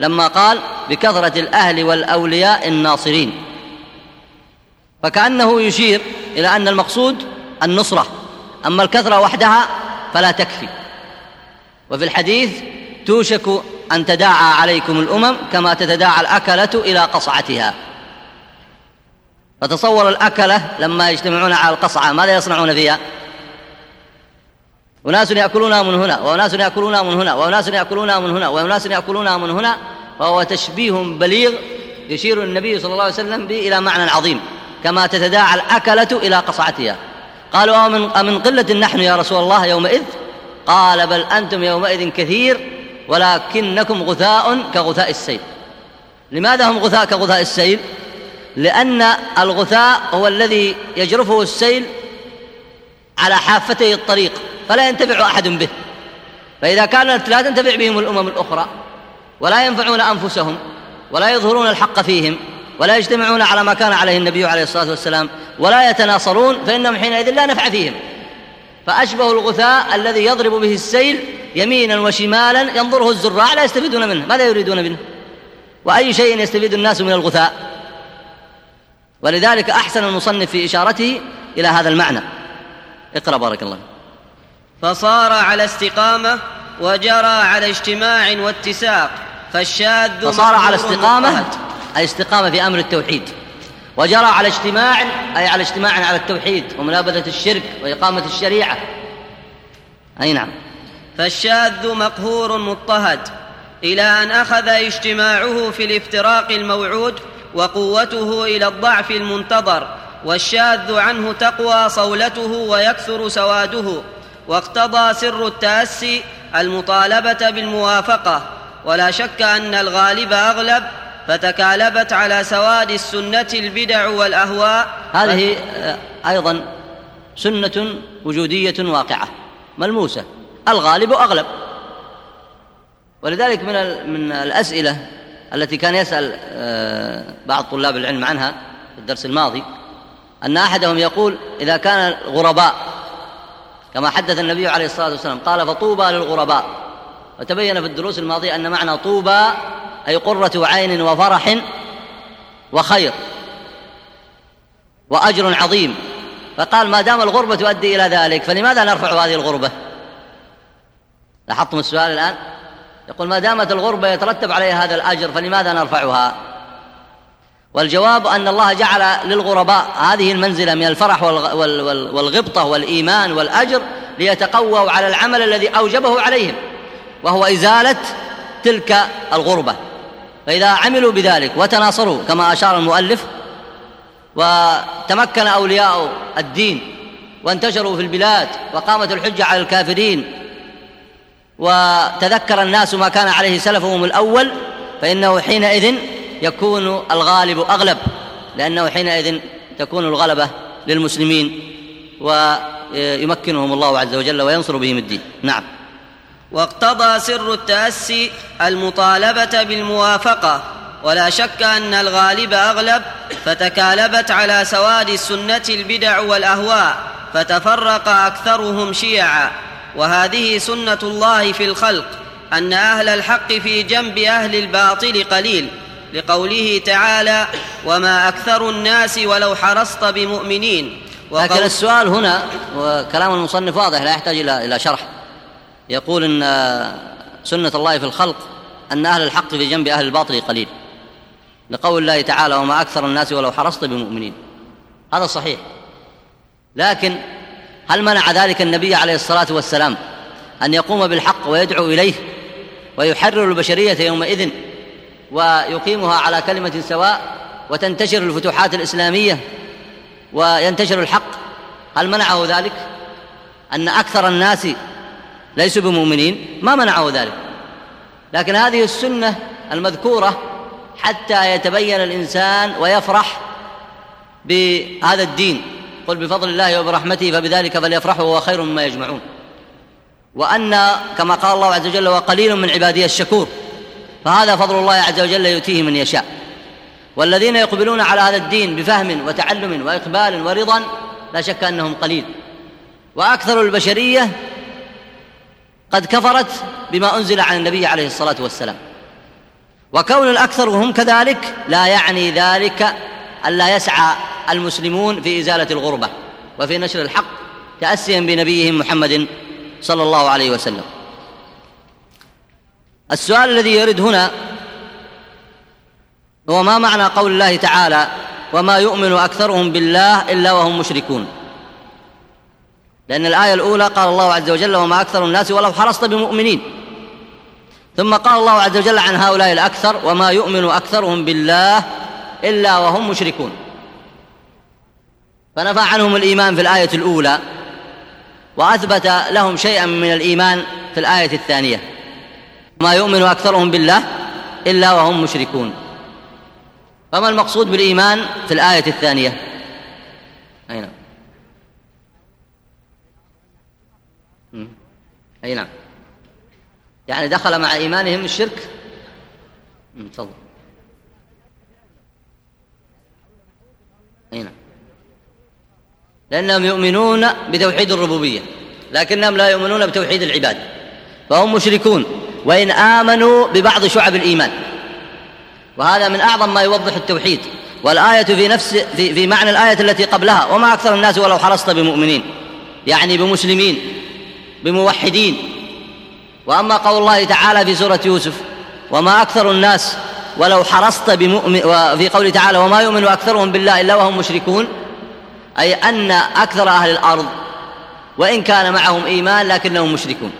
لما قال بكثرة الأهل والأولياء الناصرين فكأنه يشير إلى أن المقصود النصرة أما الكثرة وحدها فلا تكفي. وفي الحديث توشك أن تداعى عليكم الأمم كما تتداعى الأكلة إلى قصعتها. فتصور الأكلة لما يجتمعون على القصعة ماذا يصنعون فيها؟ أناس يأكلونها من هنا وأناس يأكلونها من هنا وأناس يأكلونها من هنا وأناس يأكلونها من هنا فهو تشبيه بليغ يشير النبي صلى الله عليه وسلم به إلى معنى عظيم كما تتداعى الأكلة إلى قصعتها. قالوا أمن, أمن قلة نحن يا رسول الله يومئذ؟ قال بل أنتم يومئذ كثير ولكنكم غثاء كغثاء السيل. لماذا هم غثاء كغثاء السيل؟ لأن الغثاء هو الذي يجرفه السيل على حافتي الطريق فلا ينتفع أحد به. فإذا كانت لا تنتفع بهم الأمم الأخرى ولا ينفعون أنفسهم ولا يظهرون الحق فيهم ولا يجتمعون على ما كان عليه النبي عليه الصلاة والسلام ولا يتناصرون فإنهم حينئذ لا نفع فيهم. فأشبه الغثاء الذي يضرب به السيل يمينا وشمالا ينظره الزراع لا يستفيدون منه. ماذا يريدون منه؟ وأي شيء يستفيد الناس من الغثاء. ولذلك أحسن المصنف في إشارته إلى هذا المعنى. اقرأ بارك الله فصار على استقامة وجرى على اجتماع واتساق فالشاذ فصار على استقامة استقامة في أمر التوحيد. وجرى على اجتماع أي على اجتماع على التوحيد ومنابذة الشرك وإقامة الشريعة. أي نعم. فالشاذ مقهور مضطهد إلى أن أخذ اجتماعه في الافتراق الموعود وقوته إلى الضعف المنتظر والشاذ عنه تقوى صولته ويكثر سواده واقتضى سر التأسي المطالبة بالموافقة. ولا شك أن الغالب أغلب فتكالبت على سواد السنة البدع والأهواء. هذه أيضا سنة وجودية واقعة ملموسة الغالب أغلب. ولذلك من من الأسئلة التي كان يسأل آه، بعض طلاب العلم عنها في الدرس الماضي أن أحدهم يقول إذا كان الغرباء كما حدث النبي عليه الصلاة والسلام قال فطوبى للغرباء. وتبين في الدروس الماضية أن معنى طوبى أي قرة عين وفرح وخير وأجر عظيم. فقال ما دام الغربة تؤدي إلى ذلك فلماذا نرفع هذه الغربة؟ لاحظتم السؤال الآن؟ يقول ما دامت الغربة يترتب عليها هذا الأجر فلماذا نرفعها؟ والجواب أن الله جعل للغرباء هذه المنزلة من الفرح والغبطة والإيمان والأجر ليتقووا على العمل الذي أوجبه عليهم وهو إزالة تلك الغربة. فإذا عملوا بذلك وتناصروا كما أشار المؤلف وتمكن أولياء الدين وانتشروا في البلاد وقامت الحجة على الكافرين وتذكر الناس ما كان عليه سلفهم الأول فإنه حينئذ يكون الغالب أغلب لأنه حينئذ تكون الغلبة للمسلمين ويمكنهم الله عز وجل وينصر بهم الدين. نعم. واقتضى سر التأسي المطالبة بالموافقة. ولا شك أن الغالب أغلب فتكالبت على سواد السنة البدع والأهواء فتفرق أكثرهم شيعا. وهذه سنة الله في الخلق أن أهل الحق في جنب أهل الباطل قليل. لقوله تعالى وما أكثر الناس ولو حرصت بمؤمنين لكن السؤال هنا وكلام المصنف واضح لا يحتاج إلى شرح. يقول إن سنة الله في الخلق أن أهل الحق في جنب أهل الباطل قليل. لقول الله تعالى وما أكثر الناس ولو حرصت بمؤمنين هذا صحيح. لكن هل منع ذلك النبي عليه الصلاة والسلام أن يقوم بالحق ويدعو إليه ويحرر البشرية يومئذ ويقيمها على كلمة سواء وتنتشر الفتوحات الإسلامية وينتشر الحق؟ هل منعه ذلك؟ أن أكثر الناس ليسوا بمؤمنين ما منعه ذلك. لكن هذه السنة المذكورة حتى يتبين الإنسان ويفرح بهذا الدين. قل بفضل الله وبرحمته فبذلك فليفرحوا وهو خير مما يجمعون. وأن كما قال الله عز وجل وقليل من عبادي الشكور. فهذا فضل الله عز وجل يؤتيه من يشاء. والذين يقبلون على هذا الدين بفهم وتعلم وإقبال ورضا لا شك أنهم قليل. وأكثر البشرية قد كفرت بما أنزل عن النبي عليه الصلاة والسلام. وكون الأكثر هم كذلك لا يعني ذلك الا يسعى المسلمون في إزالة الغربة وفي نشر الحق تاسيا بنبيهم محمد صلى الله عليه وسلم. السؤال الذي يرد هنا هو ما معنى قول الله تعالى وما يؤمن أكثرهم بالله إلا وهم مشركون؟ لأن الآية الأولى قال الله عز وجل وما أكثر الناس ولو حرصت بمؤمنين. ثم قال الله عز وجل عن هؤلاء الأكثر وما يؤمن أكثرهم بالله إلا وهم مشركون. فنفى عنهم الإيمان في الآية الأولى وأثبت لهم شيئا من الإيمان في الآية الثانية. ما يؤمن أكثرهم بالله إلا وهم مشركون. فما المقصود بالإيمان في الآية الثانية؟ أي نعم أي نعم. يعني دخل مع إيمانهم الشرك؟ تفضل أي نعم. لأنهم يؤمنون بتوحيد الربوبية لكنهم لا يؤمنون بتوحيد العباد. فهم مشركون وإن آمنوا ببعض شعب الإيمان. وهذا من أعظم ما يوضح التوحيد. والآية في نفس في, في معنى الآية التي قبلها وما أكثر الناس ولو حرصت بمؤمنين يعني بمسلمين. بموحدين. وأما قول الله تعالى في سورة يوسف وما أكثر الناس ولو حرصت بمؤمن وفي قوله تعالى وما يؤمن أكثرهم بالله إلا وهم مشركون. أي أن أكثر أهل الأرض وإن كان معهم إيمان لكنهم مشركون.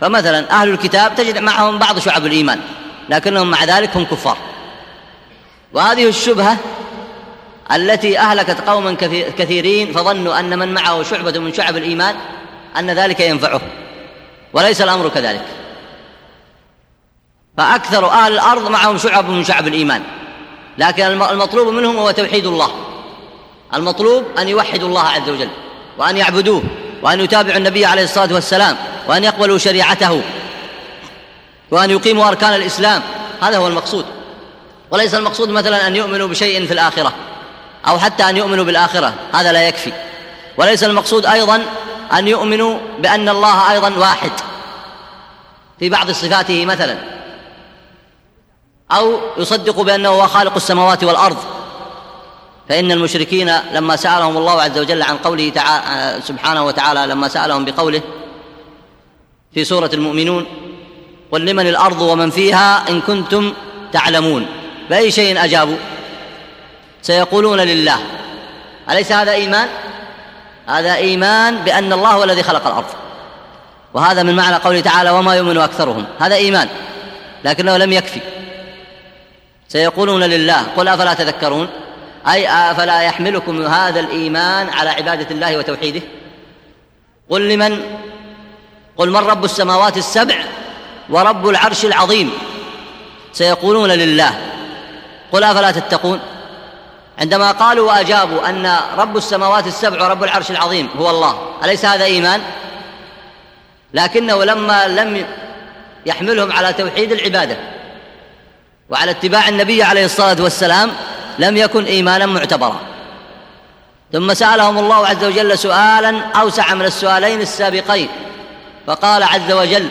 فمثلا أهل الكتاب تجد معهم بعض شعب الإيمان لكنهم مع ذلك هم كفار. وهذه الشبهة التي أهلكت قوما كثيرين فظنوا أن من معه شعبة من شعب الإيمان أن ذلك ينفعه وليس الأمر كذلك. فأكثر أهل الأرض معهم شعب من شعب الإيمان لكن المطلوب منهم هو توحيد الله. المطلوب أن يوحدوا الله عز وجل وأن يعبدوه وأن يتابعوا النبي عليه الصلاة والسلام وأن يقبلوا شريعته وأن يقيموا أركان الإسلام. هذا هو المقصود. وليس المقصود مثلا أن يؤمنوا بشيء في الآخرة أو حتى أن يؤمنوا بالآخرة هذا لا يكفي. وليس المقصود أيضا أن يؤمنوا بأن الله أيضا واحد في بعض صفاته مثلا. أو يصدقوا بأنه هو خالق السماوات والأرض. فإن المشركين لما سألهم الله عز وجل عن قوله تعالى سبحانه وتعالى لما سألهم بقوله في سورة المؤمنون قل لمن الأرض ومن فيها إن كنتم تعلمون. بأي شيء أجابوا؟ سيقولون لله. أليس هذا إيمان؟ هذا إيمان بأن الله هو الذي خلق الأرض. وهذا من معنى قوله تعالى وما يؤمن أكثرهم. هذا إيمان لكنه لم يكفي. سيقولون لله قل أفلا تذكرون؟ أي أفلا يحملكم هذا الإيمان على عبادة الله وتوحيده؟ قل لمن؟ قل من رب السماوات السبع ورب العرش العظيم؟ سيقولون لله. قل أفلا تتقون؟ عندما قالوا وأجابوا أن رب السماوات السبع ورب العرش العظيم هو الله أليس هذا إيمان؟ لكنه لما لم يحملهم على توحيد العبادة وعلى اتباع النبي عليه الصلاة والسلام لم يكن إيمانا معتبرا ثم سألهم الله عز وجل سؤالا أوسع من السؤالين السابقين فقال عز وجل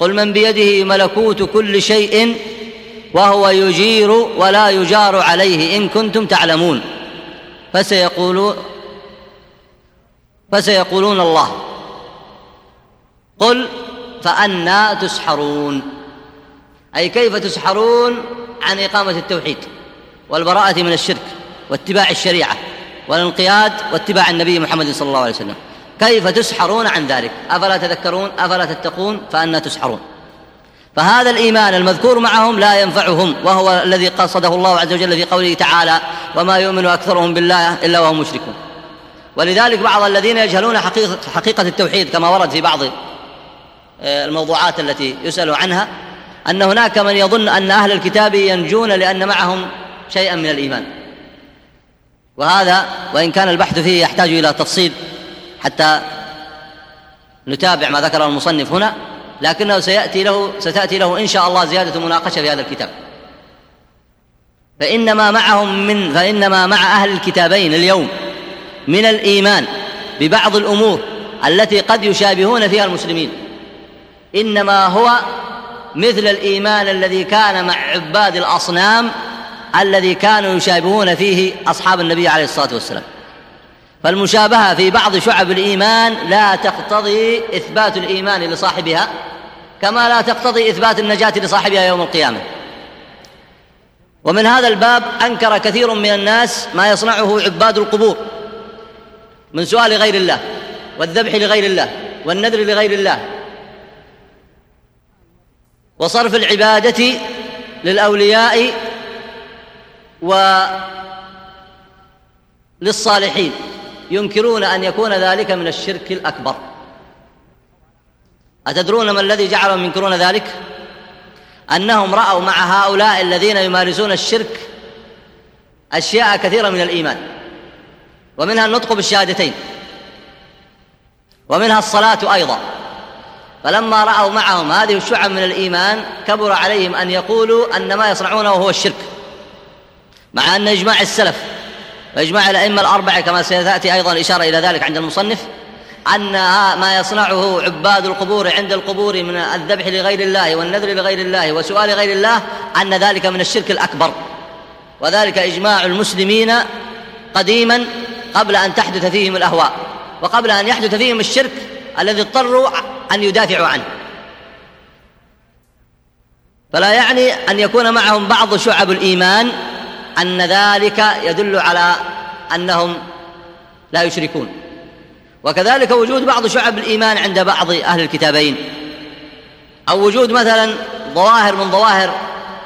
قل من بيده ملكوت كل شيء وهو يجير ولا يجار عليه إن كنتم تعلمون. فسيقولون فسيقولون الله. قل فأنا تسحرون. أي كيف تسحرون؟ عن إقامة التوحيد والبراءة من الشرك واتباع الشريعة والانقياد واتباع النبي محمد صلى الله عليه وسلم. كيف تسحرون عن ذلك؟ أفلا تذكرون؟ أفلا تتقون؟ فأنا تسحرون. فهذا الإيمان المذكور معهم لا ينفعهم وهو الذي قصده الله عز وجل في قوله تعالى وما يؤمن أكثرهم بالله إلا وهم مشركون. ولذلك بعض الذين يجهلون حقيقة, حقيقة التوحيد كما ورد في بعض آه، الموضوعات التي يسأل عنها أن هناك من يظن أن أهل الكتاب ينجون لأن معهم شيئا من الإيمان. وهذا وإن كان البحث فيه يحتاج إلى تفصيل حتى نتابع ما ذكره المصنف هنا. لكنه سيأتي له ستأتي له إن شاء الله زيادة مناقشة في هذا الكتاب. فإنما معهم من فإنما مع أهل الكتابين اليوم من الإيمان ببعض الأمور التي قد يشابهون فيها المسلمين. إنما هو مثل الإيمان الذي كان مع عباد الأصنام الذي كانوا يشابهون فيه أصحاب النبي عليه الصلاة والسلام. فالمشابهة في بعض شعب الإيمان لا تقتضي إثبات الإيمان لصاحبها كما لا تقتضي إثبات النجاة لصاحبها يوم القيامة. ومن هذا الباب أنكر كثير من الناس ما يصنعه عباد القبور من سؤال غير الله والذبح لغير الله والنذر لغير الله. وصرف العبادة للأولياء وللصالحين ينكرون أن يكون ذلك من الشرك الأكبر أتدرون ما الذي جعلهم ينكرون ذلك؟ أنهم رأوا مع هؤلاء الذين يمارسون الشرك أشياء كثيرة من الإيمان ومنها النطق بالشهادتين ومنها الصلاة أيضا فلما رأوا معهم هذه الشعب من الإيمان كبر عليهم أن يقولوا أن ما يصنعونه هو الشرك مع أن إجماع السلف وإجماع الأئمة الأربعة كما سيأتي أيضا إشارة إلى ذلك عند المصنف أن ما يصنعه عباد القبور عند القبور من الذبح لغير الله والنذر لغير الله وسؤال غير الله أن ذلك من الشرك الأكبر. وذلك إجماع المسلمين قديما قبل أن تحدث فيهم الأهواء وقبل أن يحدث فيهم الشرك الذي اضطروا أن يدافعوا عنه. فلا يعني أن يكون معهم بعض شعب الإيمان أن ذلك يدل على أنهم لا يشركون. وكذلك وجود بعض شعب الإيمان عند بعض أهل الكتابين. أو وجود مثلا ظواهر من ظواهر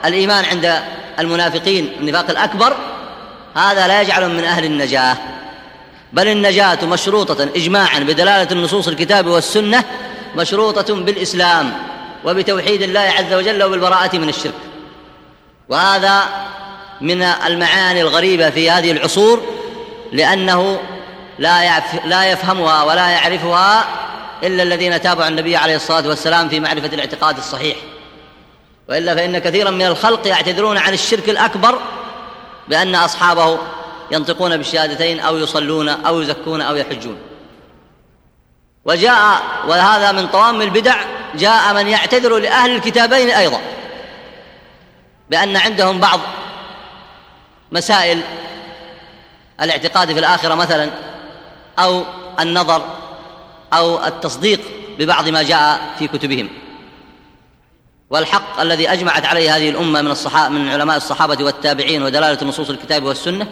الإيمان عند المنافقين النفاق الأكبر هذا لا يجعلهم من أهل النجاة. بل النجاة مشروطة إجماعا بدلالة النصوص الكتاب والسنة مشروطة بالإسلام وبتوحيد الله عز وجل وبالبراءة من الشرك. وهذا من المعاني الغريبة في هذه العصور لأنه لا لا يفهمها ولا يعرفها إلا الذين تابعوا النبي عليه الصلاة والسلام في معرفة الاعتقاد الصحيح. وإلا فإن كثيرا من الخلق يعتذرون عن الشرك الأكبر بأن أصحابه ينطقون بالشهادتين أو يصلون أو يزكون أو يحجون. وجاء وهذا من طوام البدع جاء من يعتذر لأهل الكتابين أيضا بأن عندهم بعض مسائل الاعتقاد في الآخرة مثلا أو النظر أو التصديق ببعض ما جاء في كتبهم. والحق الذي أجمعت عليه هذه الأمة من الصحابة من علماء الصحابة والتابعين ودلالة نصوص الكتاب والسنة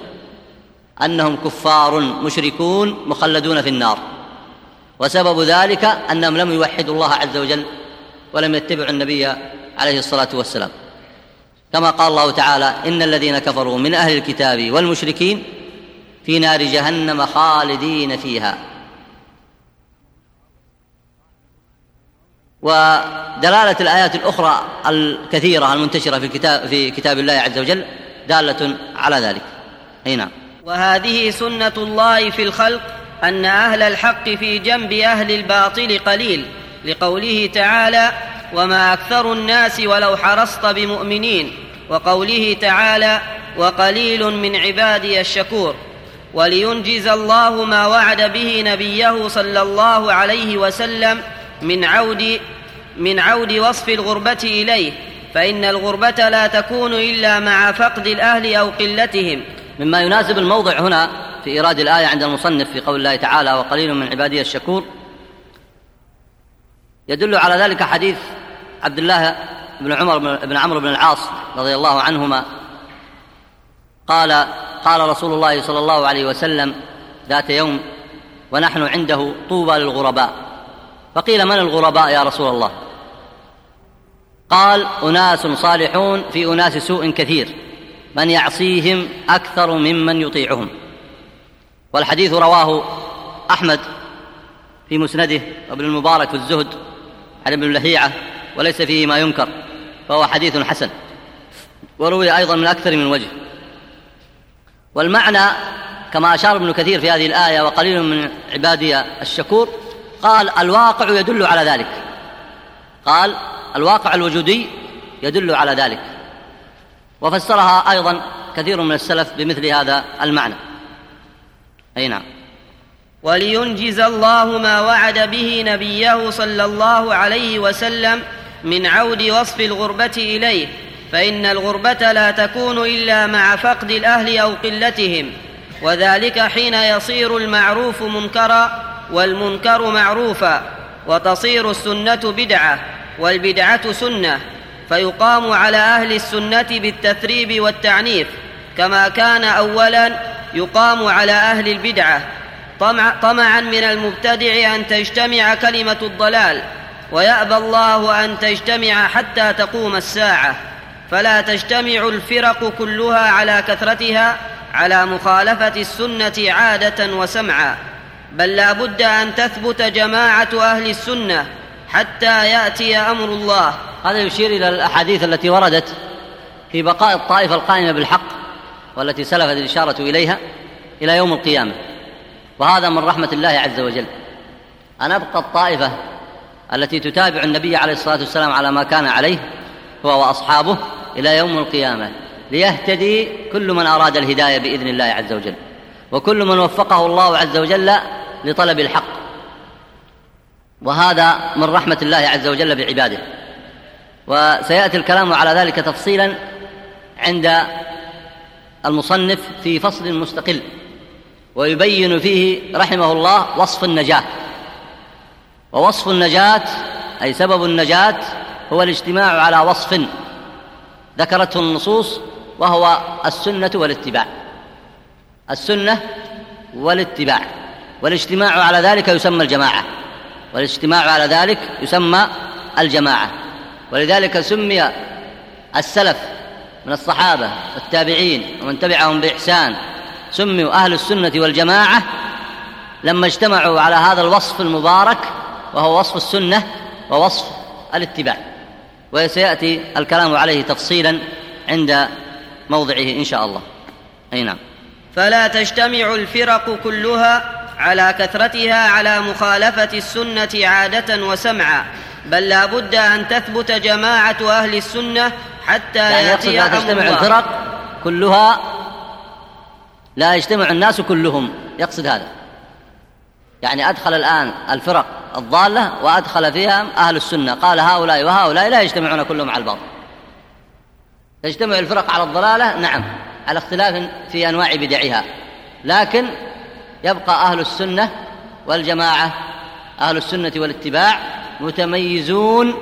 أنهم كفار مشركون مخلدون في النار. وسبب ذلك أنهم لم يوحدوا الله عز وجل ولم يتبعوا النبي عليه الصلاة والسلام. كما قال الله تعالى إن الذين كفروا من أهل الكتاب والمشركين في نار جهنم خالدين فيها. ودلالة الآيات الأخرى الكثيرة المنتشرة في كتاب في كتاب الله عز وجل دالة على ذلك. أي نعم. وهذه سنة الله في الخلق أن أهل الحق في جنب أهل الباطل قليل لقوله تعالى وما أكثر الناس ولو حرصت بمؤمنين وقوله تعالى وقليل من عبادي الشكور ولينجز الله ما وعد به نبيه صلى الله عليه وسلم من عود من عود وصف الغربة إليه فإن الغربة لا تكون إلا مع فقد الأهل أو قلتهم مما يناسب الموضع هنا في إيراد الآية عند المصنف في قول الله تعالى وقليل من عبادي الشكور يدل على ذلك حديث عبد الله بن عمر بن عمرو بن العاص رضي الله عنهما. قال قال رسول الله صلى الله عليه وسلم ذات يوم ونحن عنده طوبى للغرباء. فقيل من الغرباء يا رسول الله؟ قال أناس صالحون في أناس سوء كثير. من يعصيهم أكثر ممن يطيعهم. والحديث رواه أحمد في مسنده وابن المبارك في الزهد. عن ابن لهيعة وليس فيه ما ينكر فهو حديث حسن وروي أيضا من أكثر من وجه. والمعنى كما أشار ابن كثير في هذه الآية وقليل من عبادي الشكور قال الواقع يدل على ذلك. قال الواقع الوجودي يدل على ذلك. وفسرها أيضا كثير من السلف بمثل هذا المعنى. أي نعم. ولينجز الله ما وعد به نبيه صلى الله عليه وسلم من عود وصف الغربة إليه فإن الغربة لا تكون إلا مع فقد الأهل أو قلتهم وذلك حين يصير المعروف منكرا والمنكر معروفا وتصير السنة بدعة والبدعة سنة فيقام على أهل السنة بالتثريب والتعنيف كما كان اولا يقام على أهل البدعة طمع طمعا من المبتدع أن تجتمع كلمة الضلال ويأبى الله أن تجتمع حتى تقوم الساعة. فلا تجتمع الفرق كلها على كثرتها على مخالفة السنة عادة وسمعا بل لا بد أن تثبت جماعة أهل السنة حتى يأتي أمر الله. هذا يشير إلى الأحاديث التي وردت في بقاء الطائفة القائمة بالحق والتي سلفت الإشارة إليها إلى يوم القيامة. وهذا من رحمة الله عز وجل. أن أبقى الطائفة التي تتابع النبي عليه الصلاة والسلام على ما كان عليه هو وأصحابه إلى يوم القيامة ليهتدي كل من أراد الهداية بإذن الله عز وجل وكل من وفقه الله عز وجل لطلب الحق. وهذا من رحمة الله عز وجل بعباده. وسيأتي الكلام على ذلك تفصيلا عند المصنف في فصل مستقل. ويبين فيه رحمه الله وصف النجاة. ووصف النجاة أي سبب النجاة هو الاجتماع على وصف ذكرته النصوص وهو السنة والاتباع. السنة والاتباع. والاجتماع على ذلك يسمى الجماعة. والاجتماع على ذلك يسمى الجماعة. ولذلك سمي السلف من الصحابة والتابعين ومن تبعهم بإحسان سموا أهل السنة والجماعة لما اجتمعوا على هذا الوصف المبارك وهو وصف السنة ووصف الاتباع. وسيأتي الكلام عليه تفصيلا عند موضعه إن شاء الله. أي نعم. فلا تجتمع الفرق كلها على كثرتها على مخالفة السنة عادة وسمعا بل لا بد أن تثبت جماعة أهل السنة حتى يعني يقصد يأتي لا تجتمع الفرق كلها لا يجتمع الناس كلهم. يقصد هذا. يعني أدخل الآن الفرق الضالة وأدخل فيها أهل السنة. قال هؤلاء وهؤلاء لا يجتمعون كلهم على الباطل تجتمع الفرق على الضلالة؟ نعم. على اختلاف في أنواع بدعها. لكن يبقى أهل السنة والجماعة أهل السنة والاتباع متميزون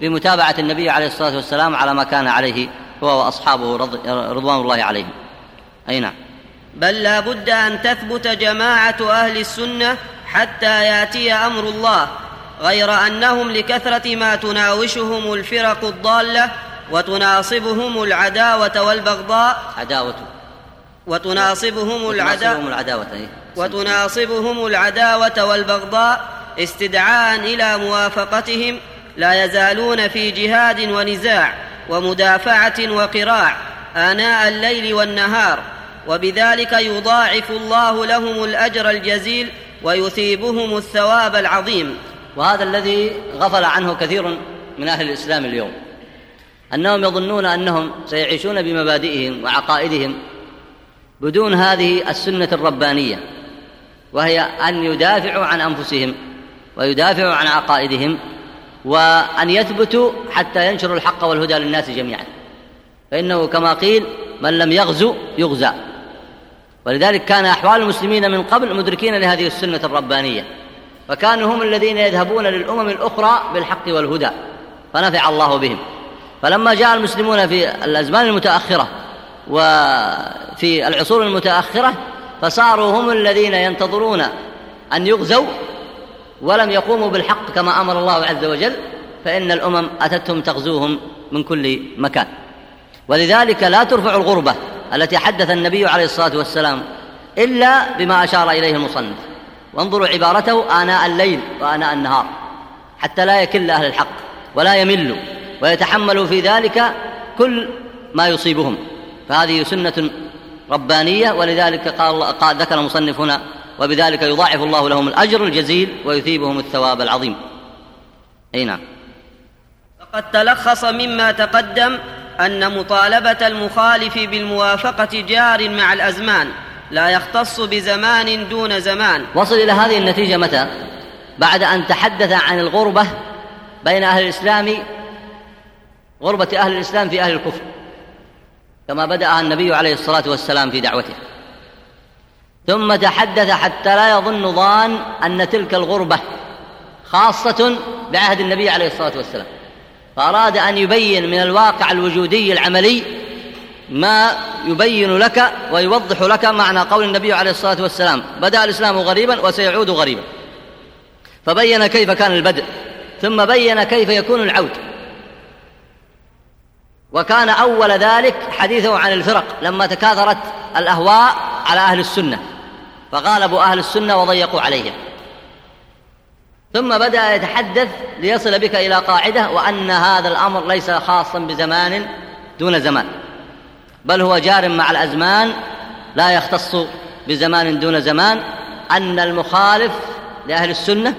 بمتابعة النبي عليه الصلاة والسلام على ما كان عليه هو وأصحابه رض- رضوان الله عليهم. أي نعم. بل لا بد أن تثبت جماعة أهل السنة حتى يأتي أمر الله غير أنهم لكثرة ما تناوشهم الفرق الضالة وتناصبهم العداوة والبغضاء. عداوة. وتناصبهم العداوة أي. وتناصبهم العداوة والبغضاء استدعاء إلى موافقتهم لا يزالون في جهاد ونزاع ومدافعة وقراع آناء الليل والنهار. وبذلك يضاعف الله لهم الأجر الجزيل ويثيبهم الثواب العظيم. وهذا الذي غفل عنه كثير من أهل الإسلام اليوم. أنهم يظنون أنهم سيعيشون بمبادئهم وعقائدهم بدون هذه السنة الربانية وهي أن يدافعوا عن أنفسهم ويدافعوا عن عقائدهم وأن يثبتوا حتى ينشروا الحق والهدى للناس جميعا. فإنه كما قيل من لم يغزو يغزى. ولذلك كان أحوال المسلمين من قبل مدركين لهذه السنة الربانية فكانوا هم الذين يذهبون للأمم الأخرى بالحق والهدى فنفع الله بهم. فلما جاء المسلمون في الأزمان المتأخرة وفي العصور المتأخرة فصاروا هم الذين ينتظرون أن يغزوا ولم يقوموا بالحق كما أمر الله عز وجل فإن الأمم أتتهم تغزوهم من كل مكان. ولذلك لا ترفع الغربة. التي حدث النبي عليه الصلاة والسلام إلا بما أشار إليه المصنف. وانظروا عبارته آناء الليل وآناء النهار حتى لا يكل أهل الحق ولا يملوا ويتحملوا في ذلك كل ما يصيبهم. فهذه سنة ربانية ولذلك قال, قال ذكر المصنف هنا وبذلك يضاعف الله لهم الأجر الجزيل ويثيبهم الثواب العظيم. أي نعم. فقد تلخص مما تقدم أن مطالبة المخالف بالموافقة جار مع الأزمان لا يختص بزمان دون زمان. وصل إلى هذه النتيجة متى؟ بعد أن تحدث عن الغربة بين أهل الإسلام غربة أهل الإسلام في أهل الكفر كما بدأها النبي عليه الصلاة والسلام في دعوته. ثم تحدث حتى لا يظن ظان أن تلك الغربة خاصة بعهد النبي عليه الصلاة والسلام. فأراد أن يبين من الواقع الوجودي العملي ما يبين لك ويوضح لك معنى قول النبي عليه الصلاة والسلام بدأ الإسلام غريبا وسيعود غريبا. فبين كيف كان البدء ثم بين كيف يكون العود. وكان أول ذلك حديثه عن الفرق لما تكاثرت الأهواء على أهل السنة. فغالبوا أهل السنة وضيقوا عليهم. ثم بدأ يتحدث ليصل بك إلى قاعدة وأن هذا الأمر ليس خاصا بزمان دون زمان بل هو جار مع الأزمان لا يختص بزمان دون زمان أن المخالف لأهل السنة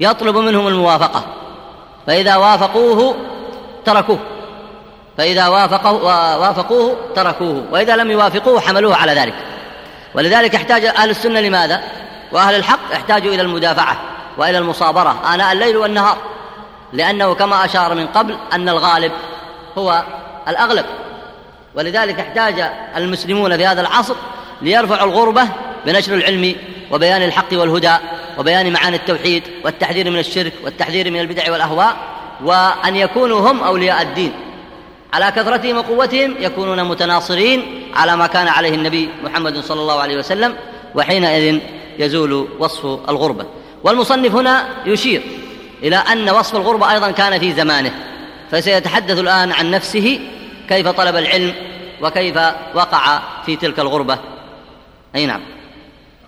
يطلب منهم الموافقة فإذا وافقوه تركوه فإذا وافقوه, وافقوه تركوه وإذا لم يوافقوه حملوه على ذلك ولذلك احتاج أهل السنة لماذا؟ وأهل الحق احتاجوا إلى المدافعة وإلى المصابرة آناء الليل والنهار. لأنه كما أشار من قبل أن الغالب هو الأغلب. ولذلك احتاج المسلمون في هذا العصر ليرفعوا الغربة بنشر العلم وبيان الحق والهدى وبيان معاني التوحيد والتحذير من الشرك والتحذير من البدع والأهواء وأن يكونوا هم أولياء الدين. على كثرتهم وقوتهم يكونون متناصرين على ما كان عليه النبي محمد صلى الله عليه وسلم وحينئذ يزول وصف الغربة. والمصنف هنا يشير إلى أن وصف الغربة أيضا كان في زمانه فسيتحدث الآن عن نفسه كيف طلب العلم وكيف وقع في تلك الغربة. أي نعم.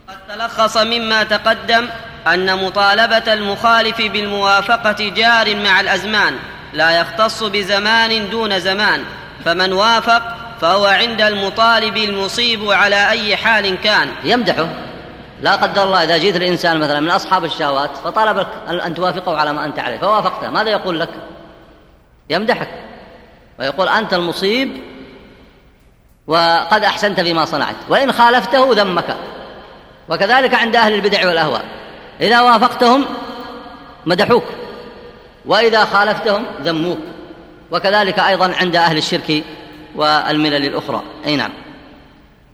قد تلخص مما تقدم أن مطالبة المخالف بالموافقة جار مع الأزمان لا يختص بزمان دون زمان فمن وافق فهو عند المطالب المصيب على أي حال كان. يمدحه. لا قدر الله إذا جيت الإنسان مثلا من أصحاب الشهوات فطلبك أن توافقه على ما أنت عليه فوافقته ماذا يقول لك؟ يمدحك ويقول أنت المصيب وقد أحسنت فيما صنعت وإن خالفته ذمك وكذلك عند أهل البدع والأهواء إذا وافقتهم مدحوك وإذا خالفتهم ذموك وكذلك أيضا عند أهل الشرك والملل الأخرى. أي نعم.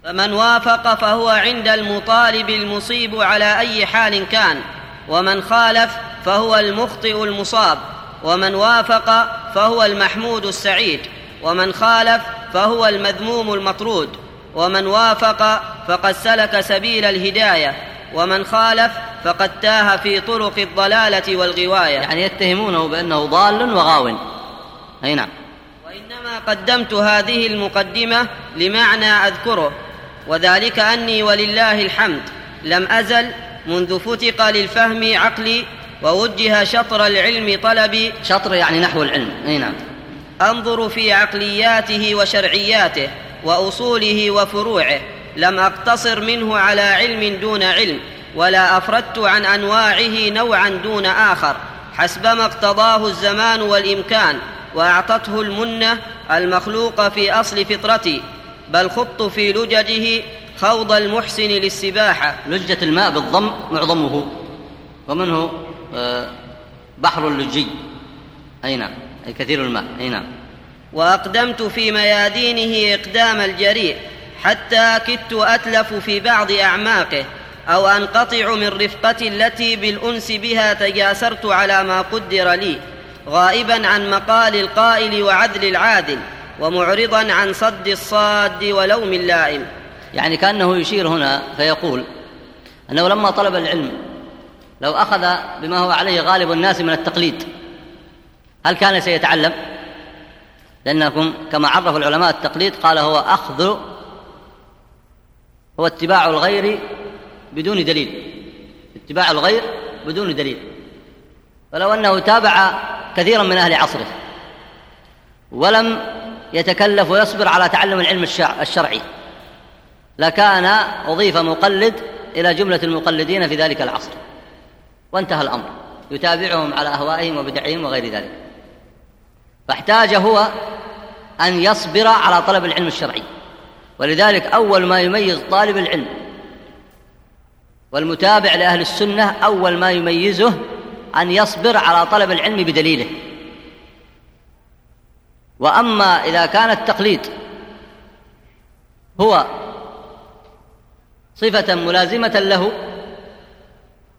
فمن وافق فهو عند المطالب المصيب على أي حال كان. ومن خالف فهو المخطئ المصاب. ومن وافق فهو المحمود السعيد. ومن خالف فهو المذموم المطرود. ومن وافق فقد سلك سبيل الهداية. ومن خالف فقد تاه في طرق الضلالة والغواية. يعني يتهمونه بأنه ضال وغاو. أي نعم. وإنما قدمت هذه المقدمة لمعنى أذكره. وذلك أني ولله الحمد لم أزل منذ فتق للفهم عقلي ووجه شطر العلم طلبي. شطر يعني نحو العلم. أي نعم. أنظر في عقلياته وشرعياته وأصوله وفروعه. لم أقتصر منه على علم دون علم ولا أفردت عن أنواعه نوعا دون آخر. حسبما اقتضاه الزمان والإمكان وأعطته المنة المخلوق في أصل فطرتي. بل خضت في لججه خوض المحسن للسباحة. لجة الماء بالضم معظمه. ومنه آه، بحر اللجي. أي نعم. أي كثير الماء. أي نعم. وأقدمت في ميادينه إقدام الجريء حتى كدت أتلف في بعض أعماقه أو أنقطع من رفقتي التي بالأنس بها تجاسرت على ما قدر لي غائبا عن مقال القائل وعدل العادل. ومعرضا عن صد الصاد ولوم اللائم. يعني كأنه يشير هنا فيقول أنه لما طلب العلم لو أخذ بما هو عليه غالب الناس من التقليد هل كان سيتعلم؟ لأنكم كما عرف العلماء التقليد قال هو أخذ هو اتباع الغير بدون دليل. اتباع الغير بدون دليل. فلو أنه تابع كثيرا من أهل عصره ولم يتكلف ويصبر على تعلم العلم الشرعي. لكان أضيف مقلد إلى جملة المقلدين في ذلك العصر. وانتهى الأمر. يتابعهم على أهوائهم وبدعهم وغير ذلك. فاحتاج هو أن يصبر على طلب العلم الشرعي. ولذلك أول ما يميز طالب العلم والمتابع لأهل السنة أول ما يميزه أن يصبر على طلب العلم بدليله. وأما إذا كان التقليد هو صفة ملازمة له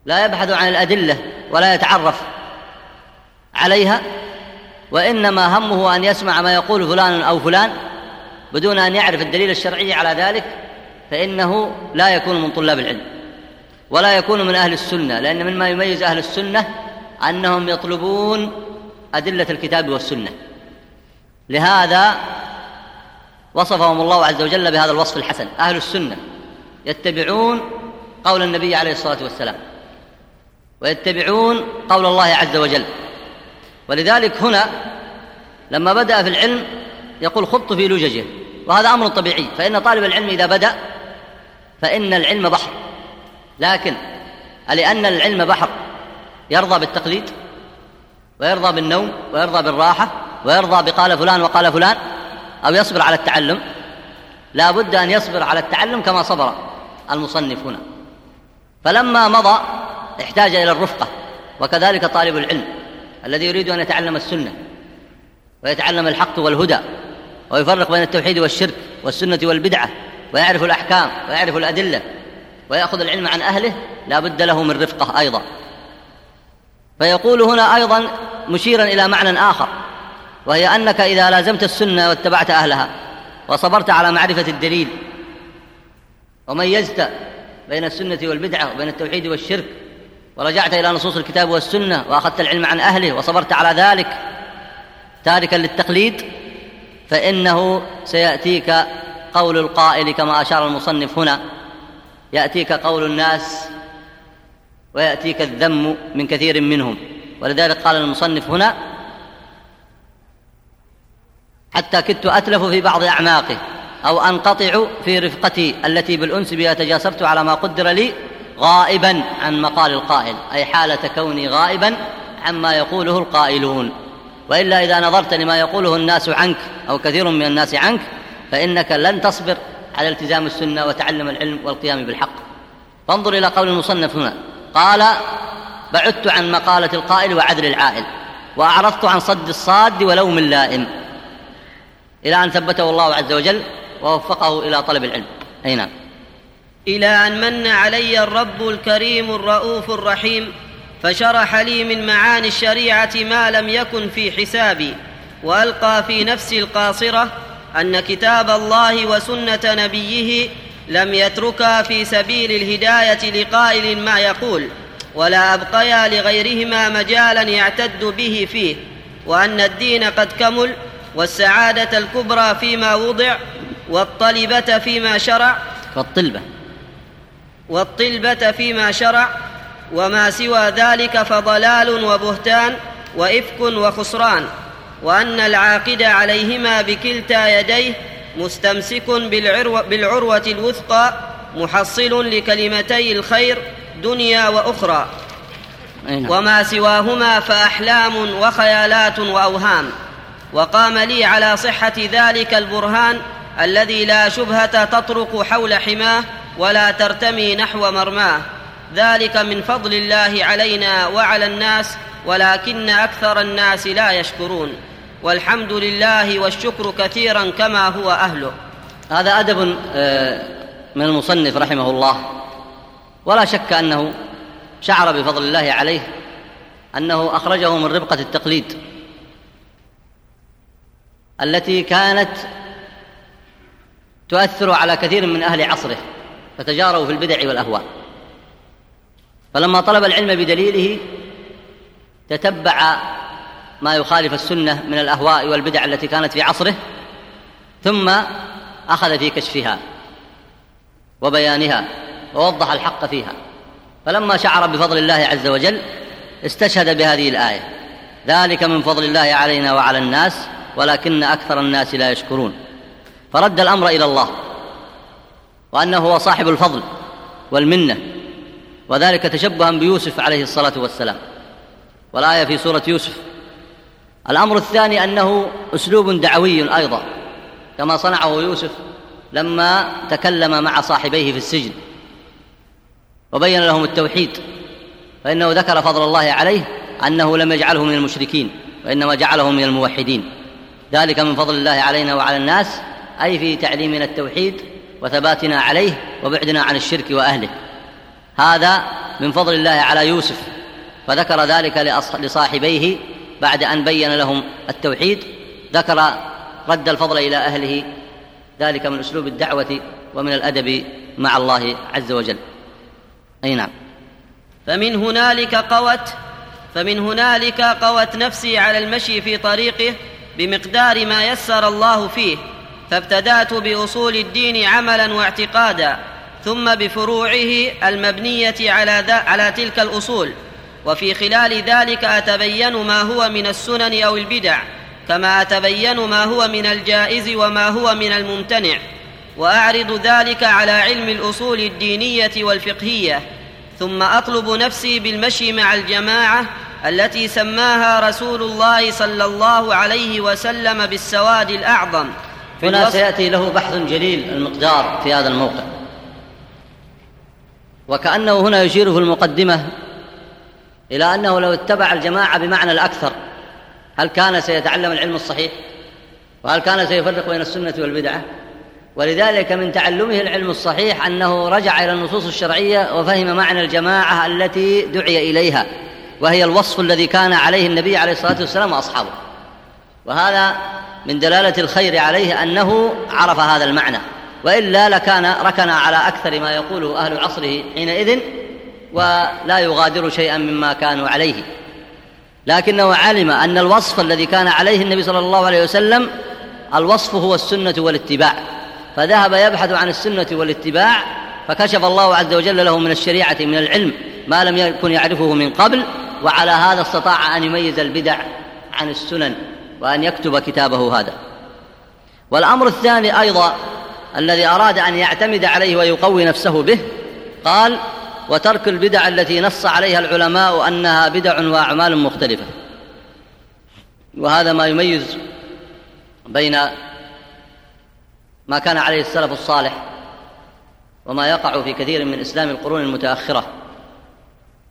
لا يبحث عن الأدلة ولا يتعرف عليها وإنما همه أن يسمع ما يقول فلان أو فلان بدون أن يعرف الدليل الشرعي على ذلك فإنه لا يكون من طلاب العلم ولا يكون من أهل السنة لأن مما يميز أهل السنة أنهم يطلبون أدلة الكتاب والسنة. لهذا وصفهم الله عز وجل بهذا الوصف الحسن. أهل السنة يتبعون قول النبي عليه الصلاة والسلام ويتبعون قول الله عز وجل. ولذلك هنا لما بدأ في العلم يقول خضت في لججه وهذا أمر طبيعي. فإن طالب العلم إذا بدأ فإن العلم بحر. لكن لأن العلم بحر يرضى بالتقليد ويرضى بالنوم ويرضى بالراحة ويرضى بقال فلان وقال فلان أو يصبر على التعلم. لا بد أن يصبر على التعلم كما صبر المصنف هنا. فلما مضى احتاج إلى الرفقة وكذلك طالب العلم الذي يريد أن يتعلم السنة ويتعلم الحق والهدى ويفرق بين التوحيد والشرك والسنة والبدعة ويعرف الأحكام ويعرف الأدلة ويأخذ العلم عن أهله لا بد له من رفقة أيضا. فيقول هنا أيضا مشيرا إلى معنى آخر. وهي أنك إذا لازمت السنة واتبعت أهلها وصبرت على معرفة الدليل وميزت بين السنة والبدعة وبين التوحيد والشرك ورجعت إلى نصوص الكتاب والسنة وأخذت العلم عن أهله وصبرت على ذلك تاركا للتقليد فإنه سيأتيك قول القائل كما أشار المصنف هنا يأتيك قول الناس ويأتيك الذم من كثير منهم ولذلك قال المصنف هنا حتى كدت أتلف في بعض أعماقه أو أنقطع في رفقتي التي بالأنس بها تجاسرت على ما قدر لي غائبا عن مقال القائل أي حالة كوني غائبا عما يقوله القائلون. وإلا إذا نظرت لما يقوله الناس عنك أو كثير من الناس عنك فإنك لن تصبر على التزام السنة وتعلم العلم والقيام بالحق. فانظر إلى قول المصنف هنا. قال بعدت عن مقالة القائل وعدل العائل وأعرضت عن صد الصاد ولوم اللائم. إلى أن ثبته الله عز وجل ووفقه إلى طلب العلم. أي نعم. إلى أن من علي الرب الكريم الرؤوف الرحيم فشرح لي من معاني الشريعة ما لم يكن في حسابي وألقى في نفسي القاصرة أن كتاب الله وسنة نبيه لم يتركا في سبيل الهداية لقائل ما يقول ولا أبقيا لغيرهما مجالا يعتد به فيه وأن الدين قد كمل والسعادة الكبرى فيما وضع والطلبة فيما شرع والطلبة. والطلبة فيما شرع وما سوى ذلك فضلال وبهتان وإفك وخسران وأن العاقد عليهما بكلتا يديه مستمسك بالعروة, بالعروة الوثقى محصل لكلمتي الخير دنيا وأخرى. نعم. وما سواهما فأحلام وخيالات وأوهام. وقام لي على صحة ذلك البرهان الذي لا شبهة تطرق حول حماه ولا ترتمي نحو مرماه. ذلك من فضل الله علينا وعلى الناس ولكن أكثر الناس لا يشكرون. والحمد لله والشكر كثيرا كما هو أهله. هذا أدب آه، من المصنف رحمه الله. ولا شك أنه شعر بفضل الله عليه أنه أخرجه من ربقة التقليد. التي كانت تؤثر على كثير من أهل عصره فتجاروا في البدع والأهواء. فلما طلب العلم بدليله تتبع ما يخالف السنة من الأهواء والبدع التي كانت في عصره ثم أخذ في كشفها وبيانها ووضح الحق فيها. فلما شعر بفضل الله عز وجل استشهد بهذه الآية ذلك من فضل الله علينا وعلى الناس ولكن أكثر الناس لا يشكرون. فرد الأمر إلى الله وأنه هو صاحب الفضل والمنة وذلك تشبها بيوسف عليه الصلاة والسلام. والآية في سورة يوسف. الأمر الثاني أنه أسلوب دعوي أيضا كما صنعه يوسف لما تكلم مع صاحبيه في السجن وبين لهم التوحيد. فإنه ذكر فضل الله عليه أنه لم يجعله من المشركين وإنما جعله من الموحدين. ذلك من فضل الله علينا وعلى الناس أي في تعليمنا التوحيد وثباتنا عليه وبعدنا عن الشرك وأهله. هذا من فضل الله على يوسف فذكر ذلك لصاحبيه بعد أن بين لهم التوحيد. ذكر رد الفضل إلى أهله ذلك من أسلوب الدعوة ومن الأدب مع الله عز وجل. أي نعم. فمن هنالك قوت فمن هنالك قوت نفسي على المشي في طريقه بمقدار ما يسر الله فيه فابتدأت بأصول الدين عملا واعتقادا ثم بفروعه المبنية على, على تلك الأصول. وفي خلال ذلك أتبين ما هو من السنن أو البدع كما أتبين ما هو من الجائز وما هو من الممتنع. وأعرض ذلك على علم الأصول الدينية والفقهية ثم أطلب نفسي بالمشي مع الجماعة التي سماها رسول الله صلى الله عليه وسلم بالسواد الأعظم. هنا سيأتي له بحث جليل المقدار في هذا الموقع. وكأنه هنا يشير في المقدمة إلى أنه لو اتبع الجماعة بمعنى الأكثر هل كان سيتعلم العلم الصحيح؟ وهل كان سيفرق بين السنة والبدعة؟ ولذلك من تعلمه العلم الصحيح أنه رجع إلى النصوص الشرعية وفهم معنى الجماعة التي دعي إليها. وهي الوصف الذي كان عليه النبي عليه الصلاة والسلام وأصحابه. وهذا من دلالة الخير عليه أنه عرف هذا المعنى. وإلا لكان ركن على أكثر ما يقوله أهل عصره حينئذ ولا يغادر شيئا مما كانوا عليه. لكنه علم أن الوصف الذي كان عليه النبي صلى الله عليه وسلم الوصف هو السنة والاتباع. فذهب يبحث عن السنة والاتباع فكشف الله عز وجل له من الشريعة من العلم ما لم يكن يعرفه من قبل وعلى هذا استطاع أن يميز البدع عن السنن وأن يكتب كتابه هذا. والأمر الثاني أيضا الذي أراد أن يعتمد عليه ويقوي نفسه به قال وترك البدع التي نص عليها العلماء أنها بدع وأعمال مختلفة. وهذا ما يميز بين ما كان عليه السلف الصالح وما يقع في كثير من إسلام القرون المتأخرة.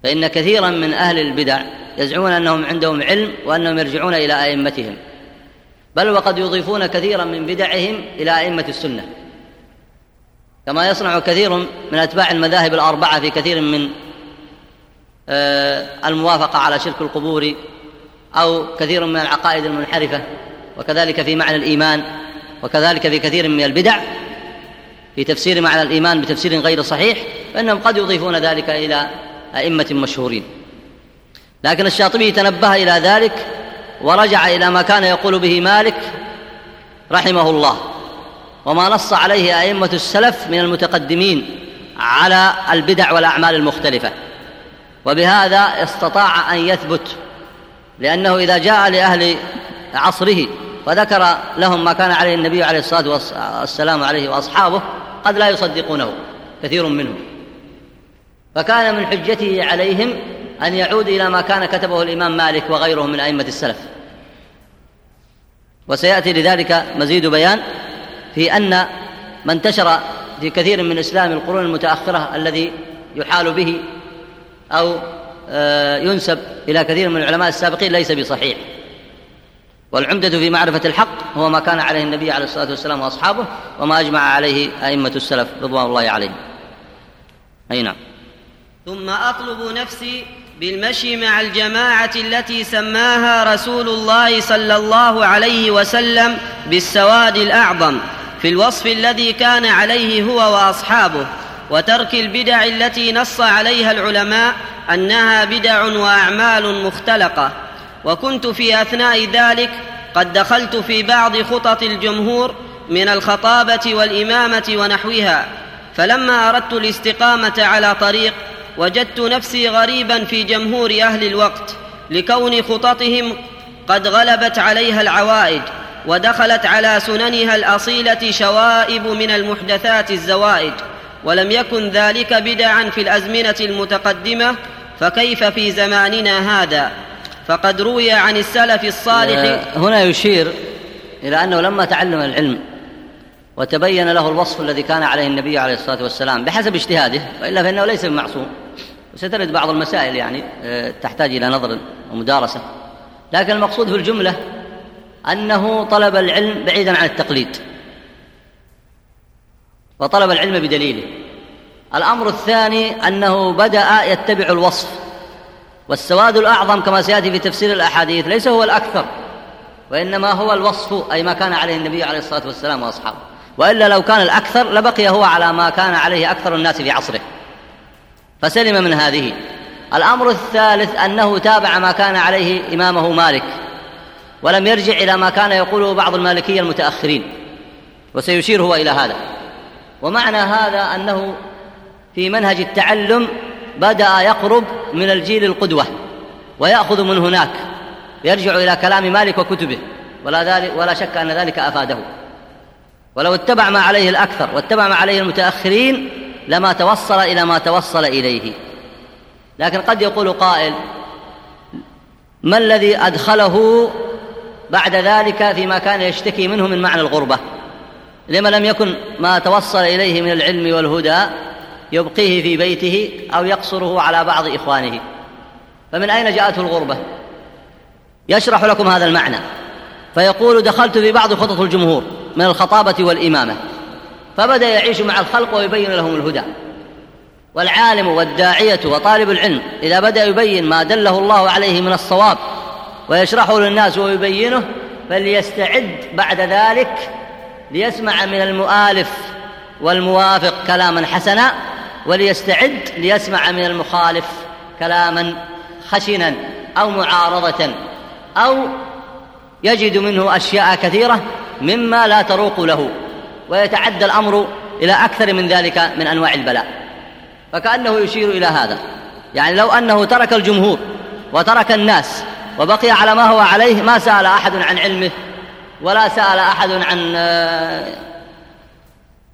فإن كثيرا من أهل البدع يزعمون أنهم عندهم علم وأنهم يرجعون إلى أئمتهم بل وقد يضيفون كثيرا من بدعهم إلى أئمة السنة. كما يصنع كثير من أتباع المذاهب الأربعة في كثير من آه، الموافقة على شرك القبور أو كثير من العقائد المنحرفة وكذلك في معنى الإيمان وكذلك في كثير من البدع في تفسير معنى الإيمان بتفسير غير صحيح فإنهم قد يضيفون ذلك إلى أئمة مشهورين. لكن الشاطبي تنبه إلى ذلك ورجع إلى ما كان يقول به مالك رحمه الله. وما نص عليه أئمة السلف من المتقدمين على البدع والأعمال المختلفة. وبهذا استطاع أن يثبت لأنه إذا جاء لأهل عصره وذكر لهم ما كان عليه النبي عليه الصلاة والسلام عليه وأصحابه قد لا يصدقونه كثير منهم. فكان من حجته عليهم أن يعود إلى ما كان كتبه الإمام مالك وغيره من أئمة السلف. وسيأتي لذلك مزيد بيان في أن ما انتشر في كثير من إسلام القرون المتأخرة الذي يحال به أو آه، ينسب إلى كثير من العلماء السابقين ليس بصحيح. والعمدة في معرفة الحق هو ما كان عليه النبي عليه الصلاة والسلام وأصحابه وما أجمع عليه أئمة السلف رضوان الله عليهم. أي نعم. ثم أطلب نفسي بالمشي مع الجماعة التي سماها رسول الله صلى الله عليه وسلم بالسواد الأعظم في الوصف الذي كان عليه هو وأصحابه وترك البدع التي نص عليها العلماء أنها بدع وأعمال مختلقة. وكنت في أثناء ذلك قد دخلت في بعض خطط الجمهور من الخطابة والإمامة ونحوها فلما أردت الاستقامة على طريق وجدت نفسي غريبا في جمهور أهل الوقت لكون خططهم قد غلبت عليها العوائد ودخلت على سننها الأصيلة شوائب من المحدثات الزوائد ولم يكن ذلك بدعا في الأزمنة المتقدمة فكيف في زماننا هذا؟ فقد روي عن السلف الصالح. آه، هنا يشير إلى أنه لما تعلم العلم وتبين له الوصف الذي كان عليه النبي عليه الصلاة والسلام بحسب اجتهاده وإلا فإنه ليس بمعصوم. وسترد بعض المسائل يعني آه، تحتاج إلى نظر ومدارسة. لكن المقصود في الجملة أنه طلب العلم بعيدا عن التقليد. وطلب العلم بدليله. الأمر الثاني أنه بدأ يتبع الوصف. والسواد الأعظم كما سيأتي في تفسير الأحاديث ليس هو الأكثر وإنما هو الوصف أي ما كان عليه النبي عليه الصلاة والسلام وأصحابه. وإلا لو كان الأكثر لبقي هو على ما كان عليه أكثر الناس في عصره. فسلم من هذه. الأمر الثالث أنه تابع ما كان عليه إمامه مالك ولم يرجع إلى ما كان يقوله بعض المالكية المتأخرين وسيشير هو إلى هذا. ومعنى هذا أنه في منهج التعلم بدأ يقرب من الجيل القدوة ويأخذ من هناك يرجع إلى كلام مالك وكتبه ولا, ذلك ولا شك أن ذلك أفاده. ولو اتبع ما عليه الأكثر واتبع ما عليه المتأخرين لما توصل إلى ما توصل إليه. لكن قد يقول قائل ما الذي أدخله بعد ذلك فيما كان يشتكي منه من معنى الغربة؟ لما لم يكن ما توصل إليه من العلم والهدى يبقيه في بيته أو يقصره على بعض إخوانه. فمن أين جاءته الغربة؟ يشرح لكم هذا المعنى. فيقول دخلت في بعض خطط الجمهور من الخطابة والإمامة. فبدأ يعيش مع الخلق ويبين لهم الهدى. والعالم والداعية وطالب العلم إذا بدأ يبين ما دله الله عليه من الصواب ويشرحه للناس ويبينه فليستعد بعد ذلك ليسمع من المؤالف والموافق كلاما حسنا وليستعد ليسمع من المخالف كلاما خشنا أو معارضة أو يجد منه أشياء كثيرة مما لا تروق له. ويتعدى الأمر إلى أكثر من ذلك من أنواع البلاء. فكأنه يشير إلى هذا. يعني لو أنه ترك الجمهور وترك الناس وبقي على ما هو عليه ما سأل أحد عن علمه ولا سأل أحد عن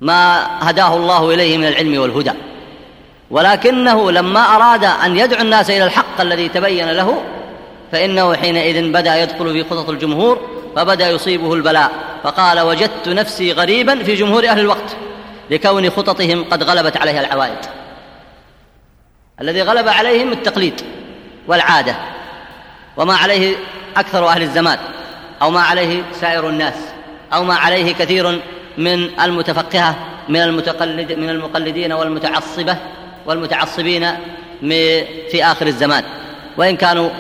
ما هداه الله إليه من العلم والهدى. ولكنه لما أراد أن يدعو الناس إلى الحق الذي تبين له فإنه حينئذ بدأ يدخل في خطط الجمهور فبدأ يصيبه البلاء. فقال وجدت نفسي غريبا في جمهور أهل الوقت لكون خططهم قد غلبت عليها العوائد. الذي غلب عليهم التقليد والعادة وما عليه أكثر أهل الزمان أو ما عليه سائر الناس أو ما عليه كثير من المتفقهة من المتقلد من المقلدين والمتعصبة والمتعصبين في آخر الزمان. وإن كانوا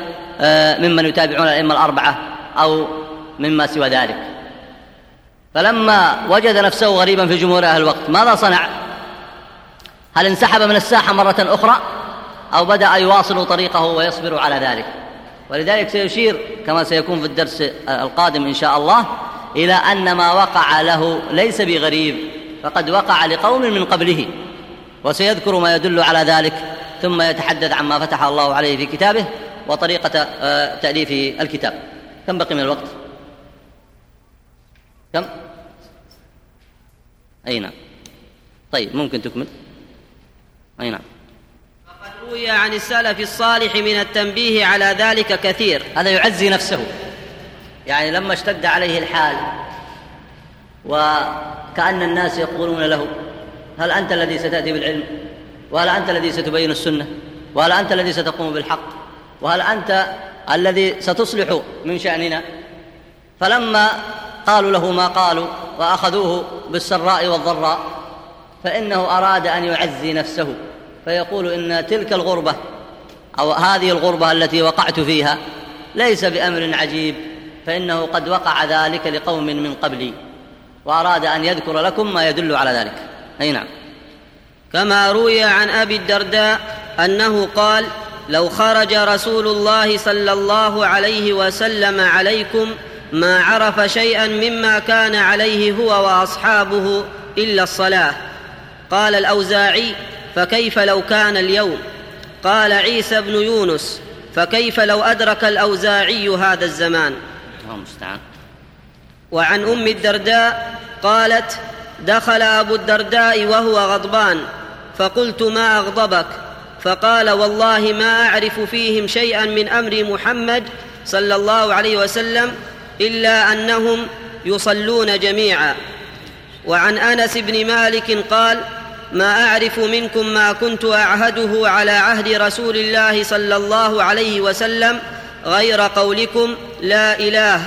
آه، ممن يتابعون الأئمة الأربعة أو مما سوى ذلك. فلما وجد نفسه غريبا في جمهور أهل الوقت ماذا صنع؟ هل انسحب من الساحة مرة أخرى؟ أو بدأ يواصل طريقه ويصبر على ذلك؟ ولذلك سيشير كما سيكون في الدرس القادم إن شاء الله إلى أن ما وقع له ليس بغريب فقد وقع لقوم من قبله وسيذكر ما يدل على ذلك ثم يتحدث عما فتح الله عليه في كتابه وطريقة آه، تاليف الكتاب. كم بقي من الوقت. كم أي نعم. طيب ممكن تكمل. أي نعم. روي عن السلف الصالح من التنبيه على ذلك كثير. هذا يعزي نفسه. يعني لما اشتد عليه الحال وكأن الناس يقولون له هل أنت الذي ستأتي بالعلم؟ وهل أنت الذي ستبين السنة؟ وهل أنت الذي ستقوم بالحق؟ وهل أنت الذي ستصلح من شأننا؟ فلما قالوا له ما قالوا وأخذوه بالسراء والضراء فإنه أراد أن يعزي نفسه فيقول إن تلك الغربة أو هذه الغربة التي وقعت فيها ليس بأمر عجيب فإنه قد وقع ذلك لقوم من قبلي وأراد أن يذكر لكم ما يدل على ذلك. أي نعم. كما روي عن أبي الدرداء أنه قال لو خرج رسول الله صلى الله عليه وسلم عليكم ما عرف شيئا مما كان عليه هو وأصحابه إلا الصلاة. قال الأوزاعي فكيف لو كان اليوم؟ قال عيسى بن يونس فكيف لو أدرك الأوزاعي هذا الزمان؟ وعن أم الدرداء قالت دخل أبو الدرداء وهو غضبان فقلت ما أغضبك؟ فقال والله ما أعرف فيهم شيئا من أمر محمد صلى الله عليه وسلم إلا أنهم يصلون جميعا. وعن أنس بن مالك قال ما أعرف منكم ما كنت أعهده على عهد رسول الله صلى الله عليه وسلم غير قولكم لا إله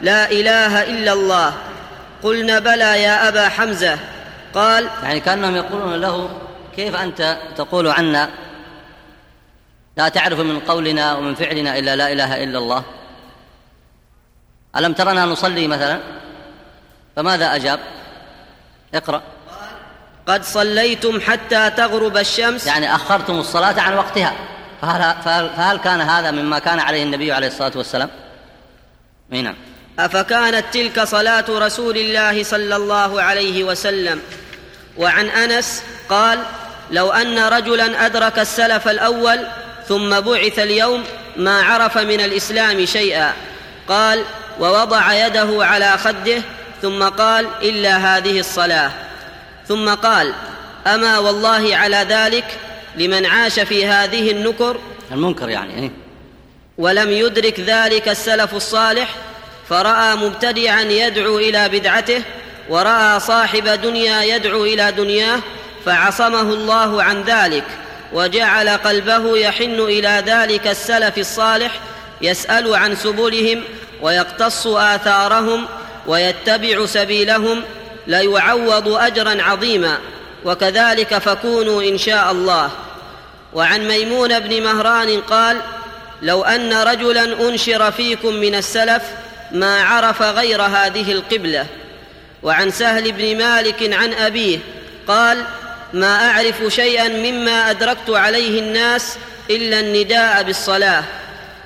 لا إله إلا الله. قلنا بلى يا أبا حمزة. قال يعني كأنهم يقولون له كيف أنت تقول عنا؟ لا تعرف من قولنا ومن فعلنا إلا لا إله إلا الله. ألم ترنا نصلي مثلا؟ فماذا أجاب؟ اقرأ. قد صليتم حتى تغرب الشمس؟ يعني أخرتم الصلاة عن وقتها. فهل, فهل, فهل كان هذا مما كان عليه النبي عليه الصلاة والسلام؟ نعم. أفكانت تلك صلاة رسول الله صلى الله عليه وسلم؟ وعن أنس قال لو أن رجلا أدرك السلف الأول ثم بعث اليوم ما عرف من الإسلام شيئا. قال ووضع يده على خده ثم قال إلا هذه الصلاة ثم قال أما والله على ذلك لمن عاش في هذه النكر المنكر يعني إيه؟ ولم يدرك ذلك السلف الصالح فرأى مبتدعا يدعو إلى بدعته ورأى صاحب دنيا يدعو إلى دنياه فعصمه الله عن ذلك وجعل قلبه يحن إلى ذلك السلف الصالح يسأل عن سبلهم ويقتص آثارهم ويتبع سبيلهم ليعوض أجرا عظيما. وكذلك فكونوا إن شاء الله. وعن ميمون بن مهران قال لو أن رجلا أنشر فيكم من السلف ما عرف غير هذه القبلة. وعن سهل بن مالك عن أبيه قال ما أعرف شيئا مما أدركت عليه الناس إلا النداء بالصلاة.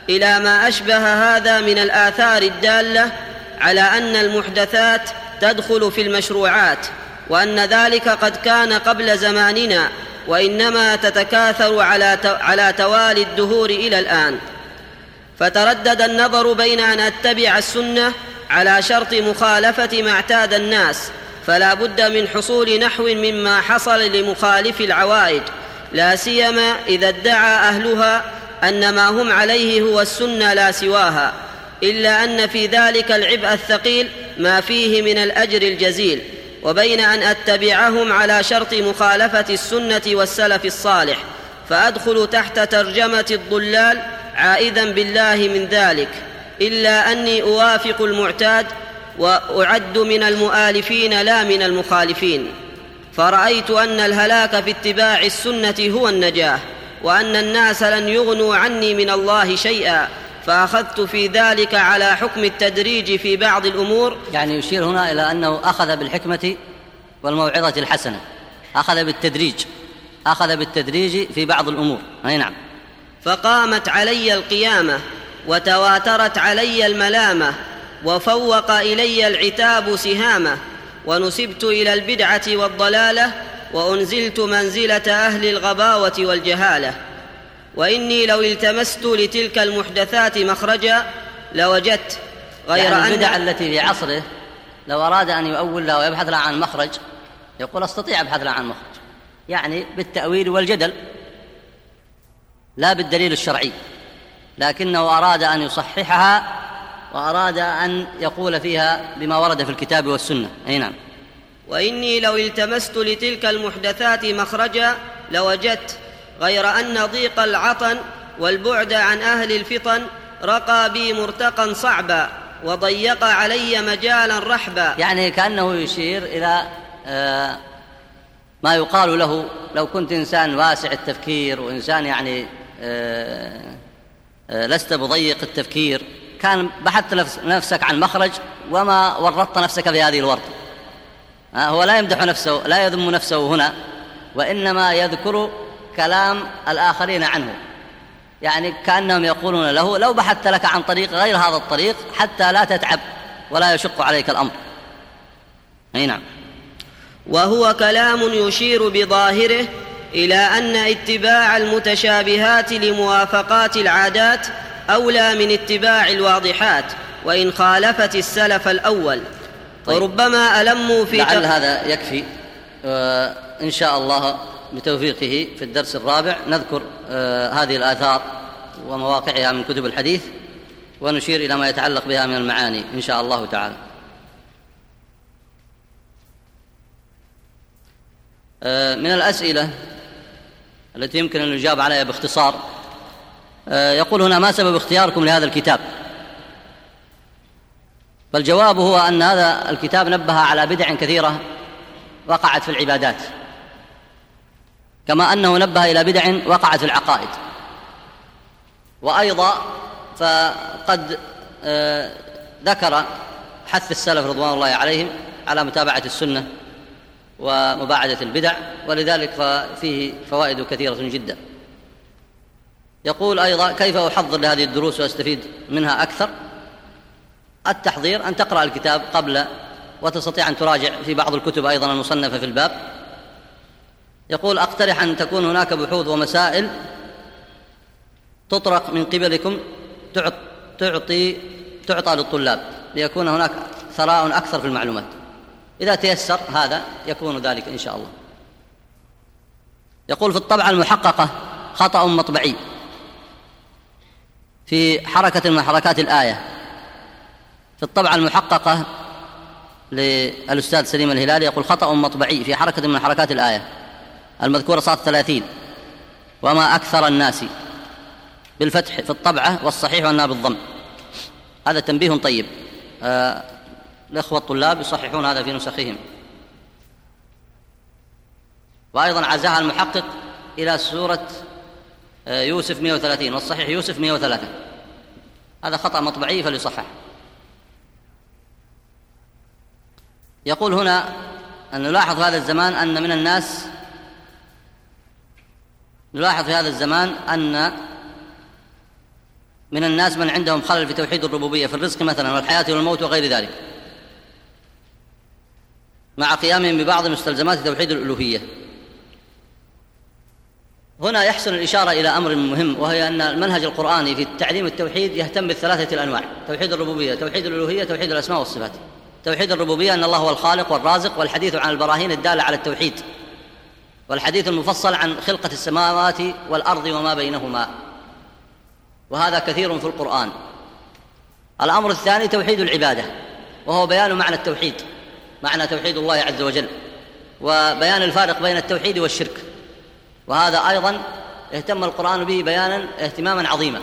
إلى ما أشبه هذا من الآثار الدالة على أن المحدثات تدخل في المشروعات وأن ذلك قد كان قبل زماننا وإنما تتكاثر على على توالي الدهور إلى الآن. فتردد النظر بين أن أتبع السنة على شرط مخالفة ما اعتاد الناس فلا بد من حصول نحو مما حصل لمخالف العوائد لا سيما إذا ادعى أهلها أن ما هم عليه هو السنة لا سواها إلا أن في ذلك العبء الثقيل ما فيه من الأجر الجزيل وبين أن أتبعهم على شرط مخالفة السنة والسلف الصالح فأدخل تحت ترجمة الضلال عائدا بالله من ذلك إلا أني أوافق المعتاد وأعد من المؤالفين لا من المخالفين. فرأيت أن الهلاك في اتباع السنة هو النجاة. وأن الناس لن يغنوا عني من الله شيئا فأخذت في ذلك على حكم التدريج في بعض الأمور. يعني يشير هنا إلى أنه أخذ بالحكمة والموعظة الحسنة أخذ بالتدريج أخذ بالتدريج في بعض الأمور. أي نعم. فقامت علي القيامة وتواترت علي الملامة وفوق إلي العتاب سهامة ونسبت إلى البدعة والضلالة وأنزلت منزلة أهل الغباوة والجهالة. وإني لو التمست لتلك المحدثات مخرجا لوجدت غير يعني البدع التي في عصره لو أراد أن يؤول لها ويبحث لها عن مخرج يقول أستطيع أبحث لها عن مخرج. يعني بالتأويل والجدل لا بالدليل الشرعي. لكنه أراد أن يصححها وأراد أن يقول فيها بما ورد في الكتاب والسنة. أي نعم. وإني لو التمست لتلك المحدثات مخرجا لوجدت غير أن ضيق العطن والبعد عن أهل الفطن رقى بي مرتقا صعبا وضيق علي مجالا رحبا. يعني كأنه يشير إلى آه، ما يقال له لو كنت إنسان واسع التفكير وإنسان يعني آه، آه، لست بضيق التفكير كان بحثت نفسك عن مخرج وما ورطت نفسك في هذه الورطة. هو لا يمدح نفسه لا يذم نفسه هنا وإنما يذكر كلام الآخرين عنه. يعني كأنهم يقولون له لو بحثت لك عن طريق غير هذا الطريق حتى لا تتعب ولا يشق عليك الأمر. أي نعم. وهو كلام يشير بظاهره إلى أن اتباع المتشابهات لموافقات العادات أولى من اتباع الواضحات وإن خالفت السلف الأول. طيب. وربما ألموا في لعل هذا يكفي. آه إن شاء الله بتوفيقه في الدرس الرابع. نذكر آه هذه الآثار ومواقعها من كتب الحديث ونشير إلى ما يتعلق بها من المعاني إن شاء الله تعالى. آه من الأسئلة التي يمكن أن نجاب عليها باختصار يقول هنا ما سبب اختياركم لهذا الكتاب؟ فالجواب هو أن هذا الكتاب نبه على بدع كثيرة وقعت في العبادات كما أنه نبه إلى بدع وقعت في العقائد. وأيضا فقد آه، ذكر حث السلف رضوان الله عليهم على متابعة السنة ومباعدة البدع ولذلك فيه فوائد كثيرة جدا. يقول أيضا كيف أحضر لهذه الدروس وأستفيد منها أكثر؟ التحضير أن تقرأ الكتاب قبل وتستطيع أن تراجع في بعض الكتب أيضا المصنفة في الباب. يقول أقترح أن تكون هناك بحوث ومسائل تطرق من قبلكم تعطي تعطى للطلاب ليكون هناك ثراء أكثر في المعلومات. إذا تيسر هذا يكون ذلك إن شاء الله. يقول في الطبعة المحققة خطأ مطبعي في حركة من حركات الآية. في الطبعة المحققة للأستاذ سليم الهلالي يقول خطأ مطبعي في حركة من حركات الآية المذكورة صارت ثلاثين وما أكثر الناس بالفتح في الطبعة والصحيح وأنها بالضم. هذا تنبيه طيب. آه الإخوة الطلاب يصححون هذا في نسخهم. وأيضا عزاها المحقق إلى سورة آه، يوسف 130 والصحيح يوسف 103 هذا خطأ مطبعي فليصحح. يقول هنا أن نلاحظ هذا الزمان أن من الناس نلاحظ في هذا الزمان أن من الناس من عندهم خلل في توحيد الربوبية في الرزق مثلا والحياة والموت وغير ذلك. مع قيامهم ببعض مستلزمات توحيد الألوهية. هنا يحسن الإشارة إلى أمر مهم وهي أن المنهج القرآني في تعليم التوحيد يهتم بالثلاثة الأنواع توحيد الربوبية توحيد الألوهية توحيد الأسماء والصفات. توحيد الربوبية أن الله هو الخالق والرازق والحديث عن البراهين الدالة على التوحيد. والحديث المفصل عن خلقة السماوات والأرض وما بينهما. وهذا كثير في القرآن. الأمر الثاني توحيد العبادة وهو بيان معنى التوحيد معنى توحيد الله عز وجل وبيان الفارق بين التوحيد والشرك. وهذا أيضا اهتم القرآن به بيانا اهتماما عظيما.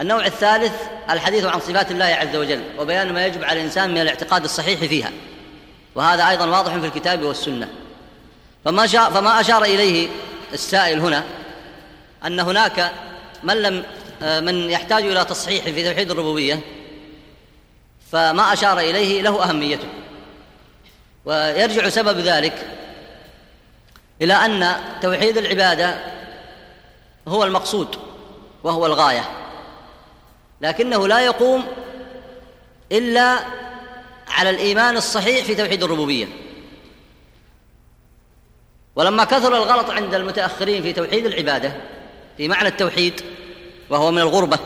النوع الثالث الحديث عن صفات الله عز وجل وبيان ما يجب على الإنسان من الاعتقاد الصحيح فيها وهذا أيضا واضح في الكتاب والسنة. فما, شاء فما أشار إليه السائل هنا أن هناك من لم من يحتاج إلى تصحيح في توحيد الربوبية فما أشار إليه له أهميته. ويرجع سبب ذلك إلى أن توحيد العبادة هو المقصود وهو الغاية. لكنه لا يقوم إلا على الإيمان الصحيح في توحيد الربوبية. ولما كثر الغلط عند المتأخرين في توحيد العبادة في معنى التوحيد وهو من الغربة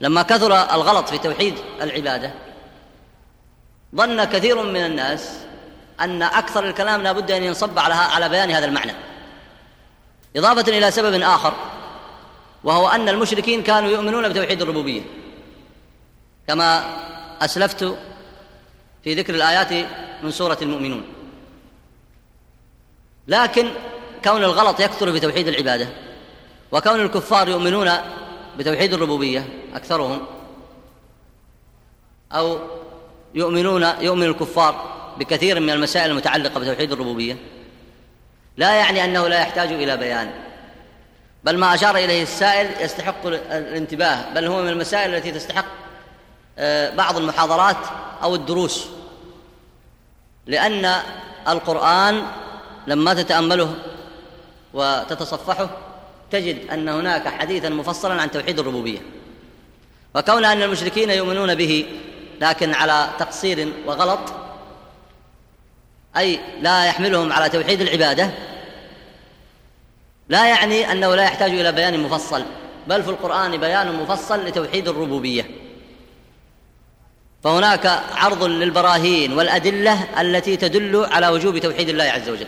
لما كثر الغلط في توحيد العبادة ظن كثير من الناس أن أكثر الكلام لا بد أن ينصب على على بيان هذا المعنى. إضافة إلى سبب آخر وهو أن المشركين كانوا يؤمنون بتوحيد الربوبية. كما أسلفت في ذكر الآيات من سورة المؤمنون. لكن كون الغلط يكثر في توحيد العبادة وكون الكفار يؤمنون بتوحيد الربوبية أكثرهم أو يؤمنون يؤمن الكفار بكثير من المسائل المتعلقة بتوحيد الربوبية لا يعني أنه لا يحتاج إلى بيان. بل ما أشار إليه السائل يستحق الانتباه بل هو من المسائل التي تستحق آه، بعض المحاضرات أو الدروس. لأن القرآن لما تتأمله وتتصفحه تجد أن هناك حديثا مفصلا عن توحيد الربوبية. وكون أن المشركين يؤمنون به لكن على تقصير وغلط أي لا يحملهم على توحيد العبادة لا يعني أنه لا يحتاج إلى بيان مفصل بل في القرآن بيان مفصل لتوحيد الربوبية. فهناك عرض للبراهين والأدلة التي تدل على وجوب توحيد الله عز وجل.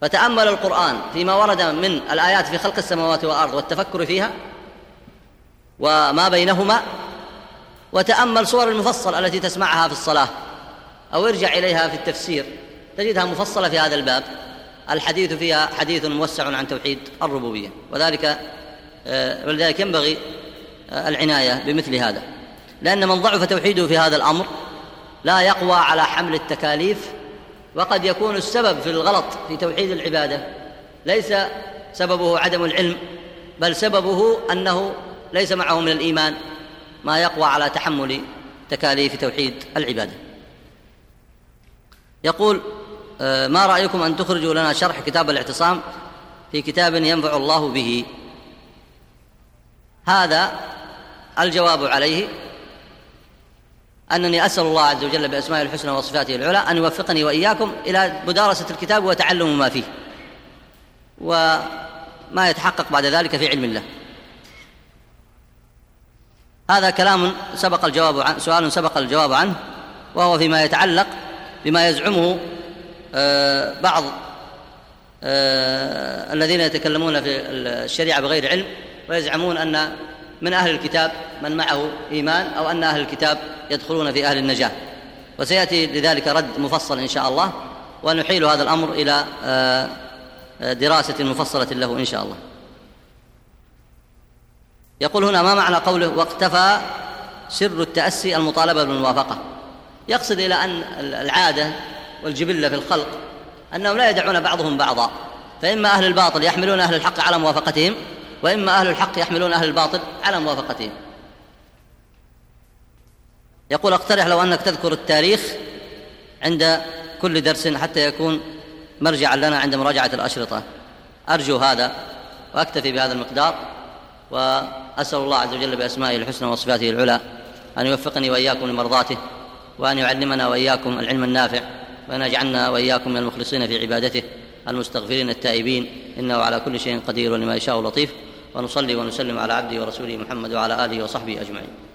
فتأمل القرآن فيما ورد من الآيات في خلق السماوات والأرض والتفكر فيها وما بينهما وتأمل صور المفصل التي تسمعها في الصلاة أو ارجع إليها في التفسير تجدها مفصلة في هذا الباب. الحديث فيها حديث موسع عن توحيد الربوبية. وذلك آه، ولذلك ينبغي آه، العناية بمثل هذا. لأن من ضعف توحيده في هذا الأمر لا يقوى على حمل التكاليف وقد يكون السبب في الغلط في توحيد العبادة ليس سببه عدم العلم بل سببه أنه ليس معه من الإيمان ما يقوى على تحمل تكاليف توحيد العبادة. يقول ما رأيكم أن تخرجوا لنا شرح كتاب الاعتصام في كتاب ينفع الله به؟ هذا الجواب عليه أنني أسأل الله عز وجل بأسمائه الحسنى وصفاته العلى أن يوفقني وإياكم إلى مدارسة الكتاب وتعلم ما فيه وما يتحقق بعد ذلك في علم الله. هذا كلام سبق الجواب عنه سؤال سبق الجواب عنه وهو فيما يتعلق بما يزعمه آه، بعض آه، الذين يتكلمون في الشريعة بغير علم ويزعمون أن من أهل الكتاب من معه إيمان أو أن أهل الكتاب يدخلون في أهل النجاة. وسيأتي لذلك رد مفصل إن شاء الله ونحيل هذا الأمر إلى آه، دراسة مفصلة له إن شاء الله. يقول هنا ما معنى قوله واقتفى سر التأسي المطالبة بالموافقة؟ يقصد إلى أن العادة والجبلة في الخلق أنهم لا يدعون بعضهم بعضا فإما أهل الباطل يحملون أهل الحق على موافقتهم وإما أهل الحق يحملون أهل الباطل على موافقتهم. يقول اقترح لو أنك تذكر التاريخ عند كل درس حتى يكون مرجعا لنا عند مراجعة الأشرطة. أرجو هذا وأكتفي بهذا المقدار وأسأل الله عز وجل بأسمائه الحسنى وصفاته العلى أن يوفقني وإياكم لمرضاته وأن يعلمنا وإياكم العلم النافع وأن يجعلنا وإياكم من المخلصين في عبادته المستغفرين التائبين إنه على كل شيء قدير ولما يشاء لطيف ونصلي ونسلم على عبده ورسوله محمد وعلى آله وصحبه أجمعين.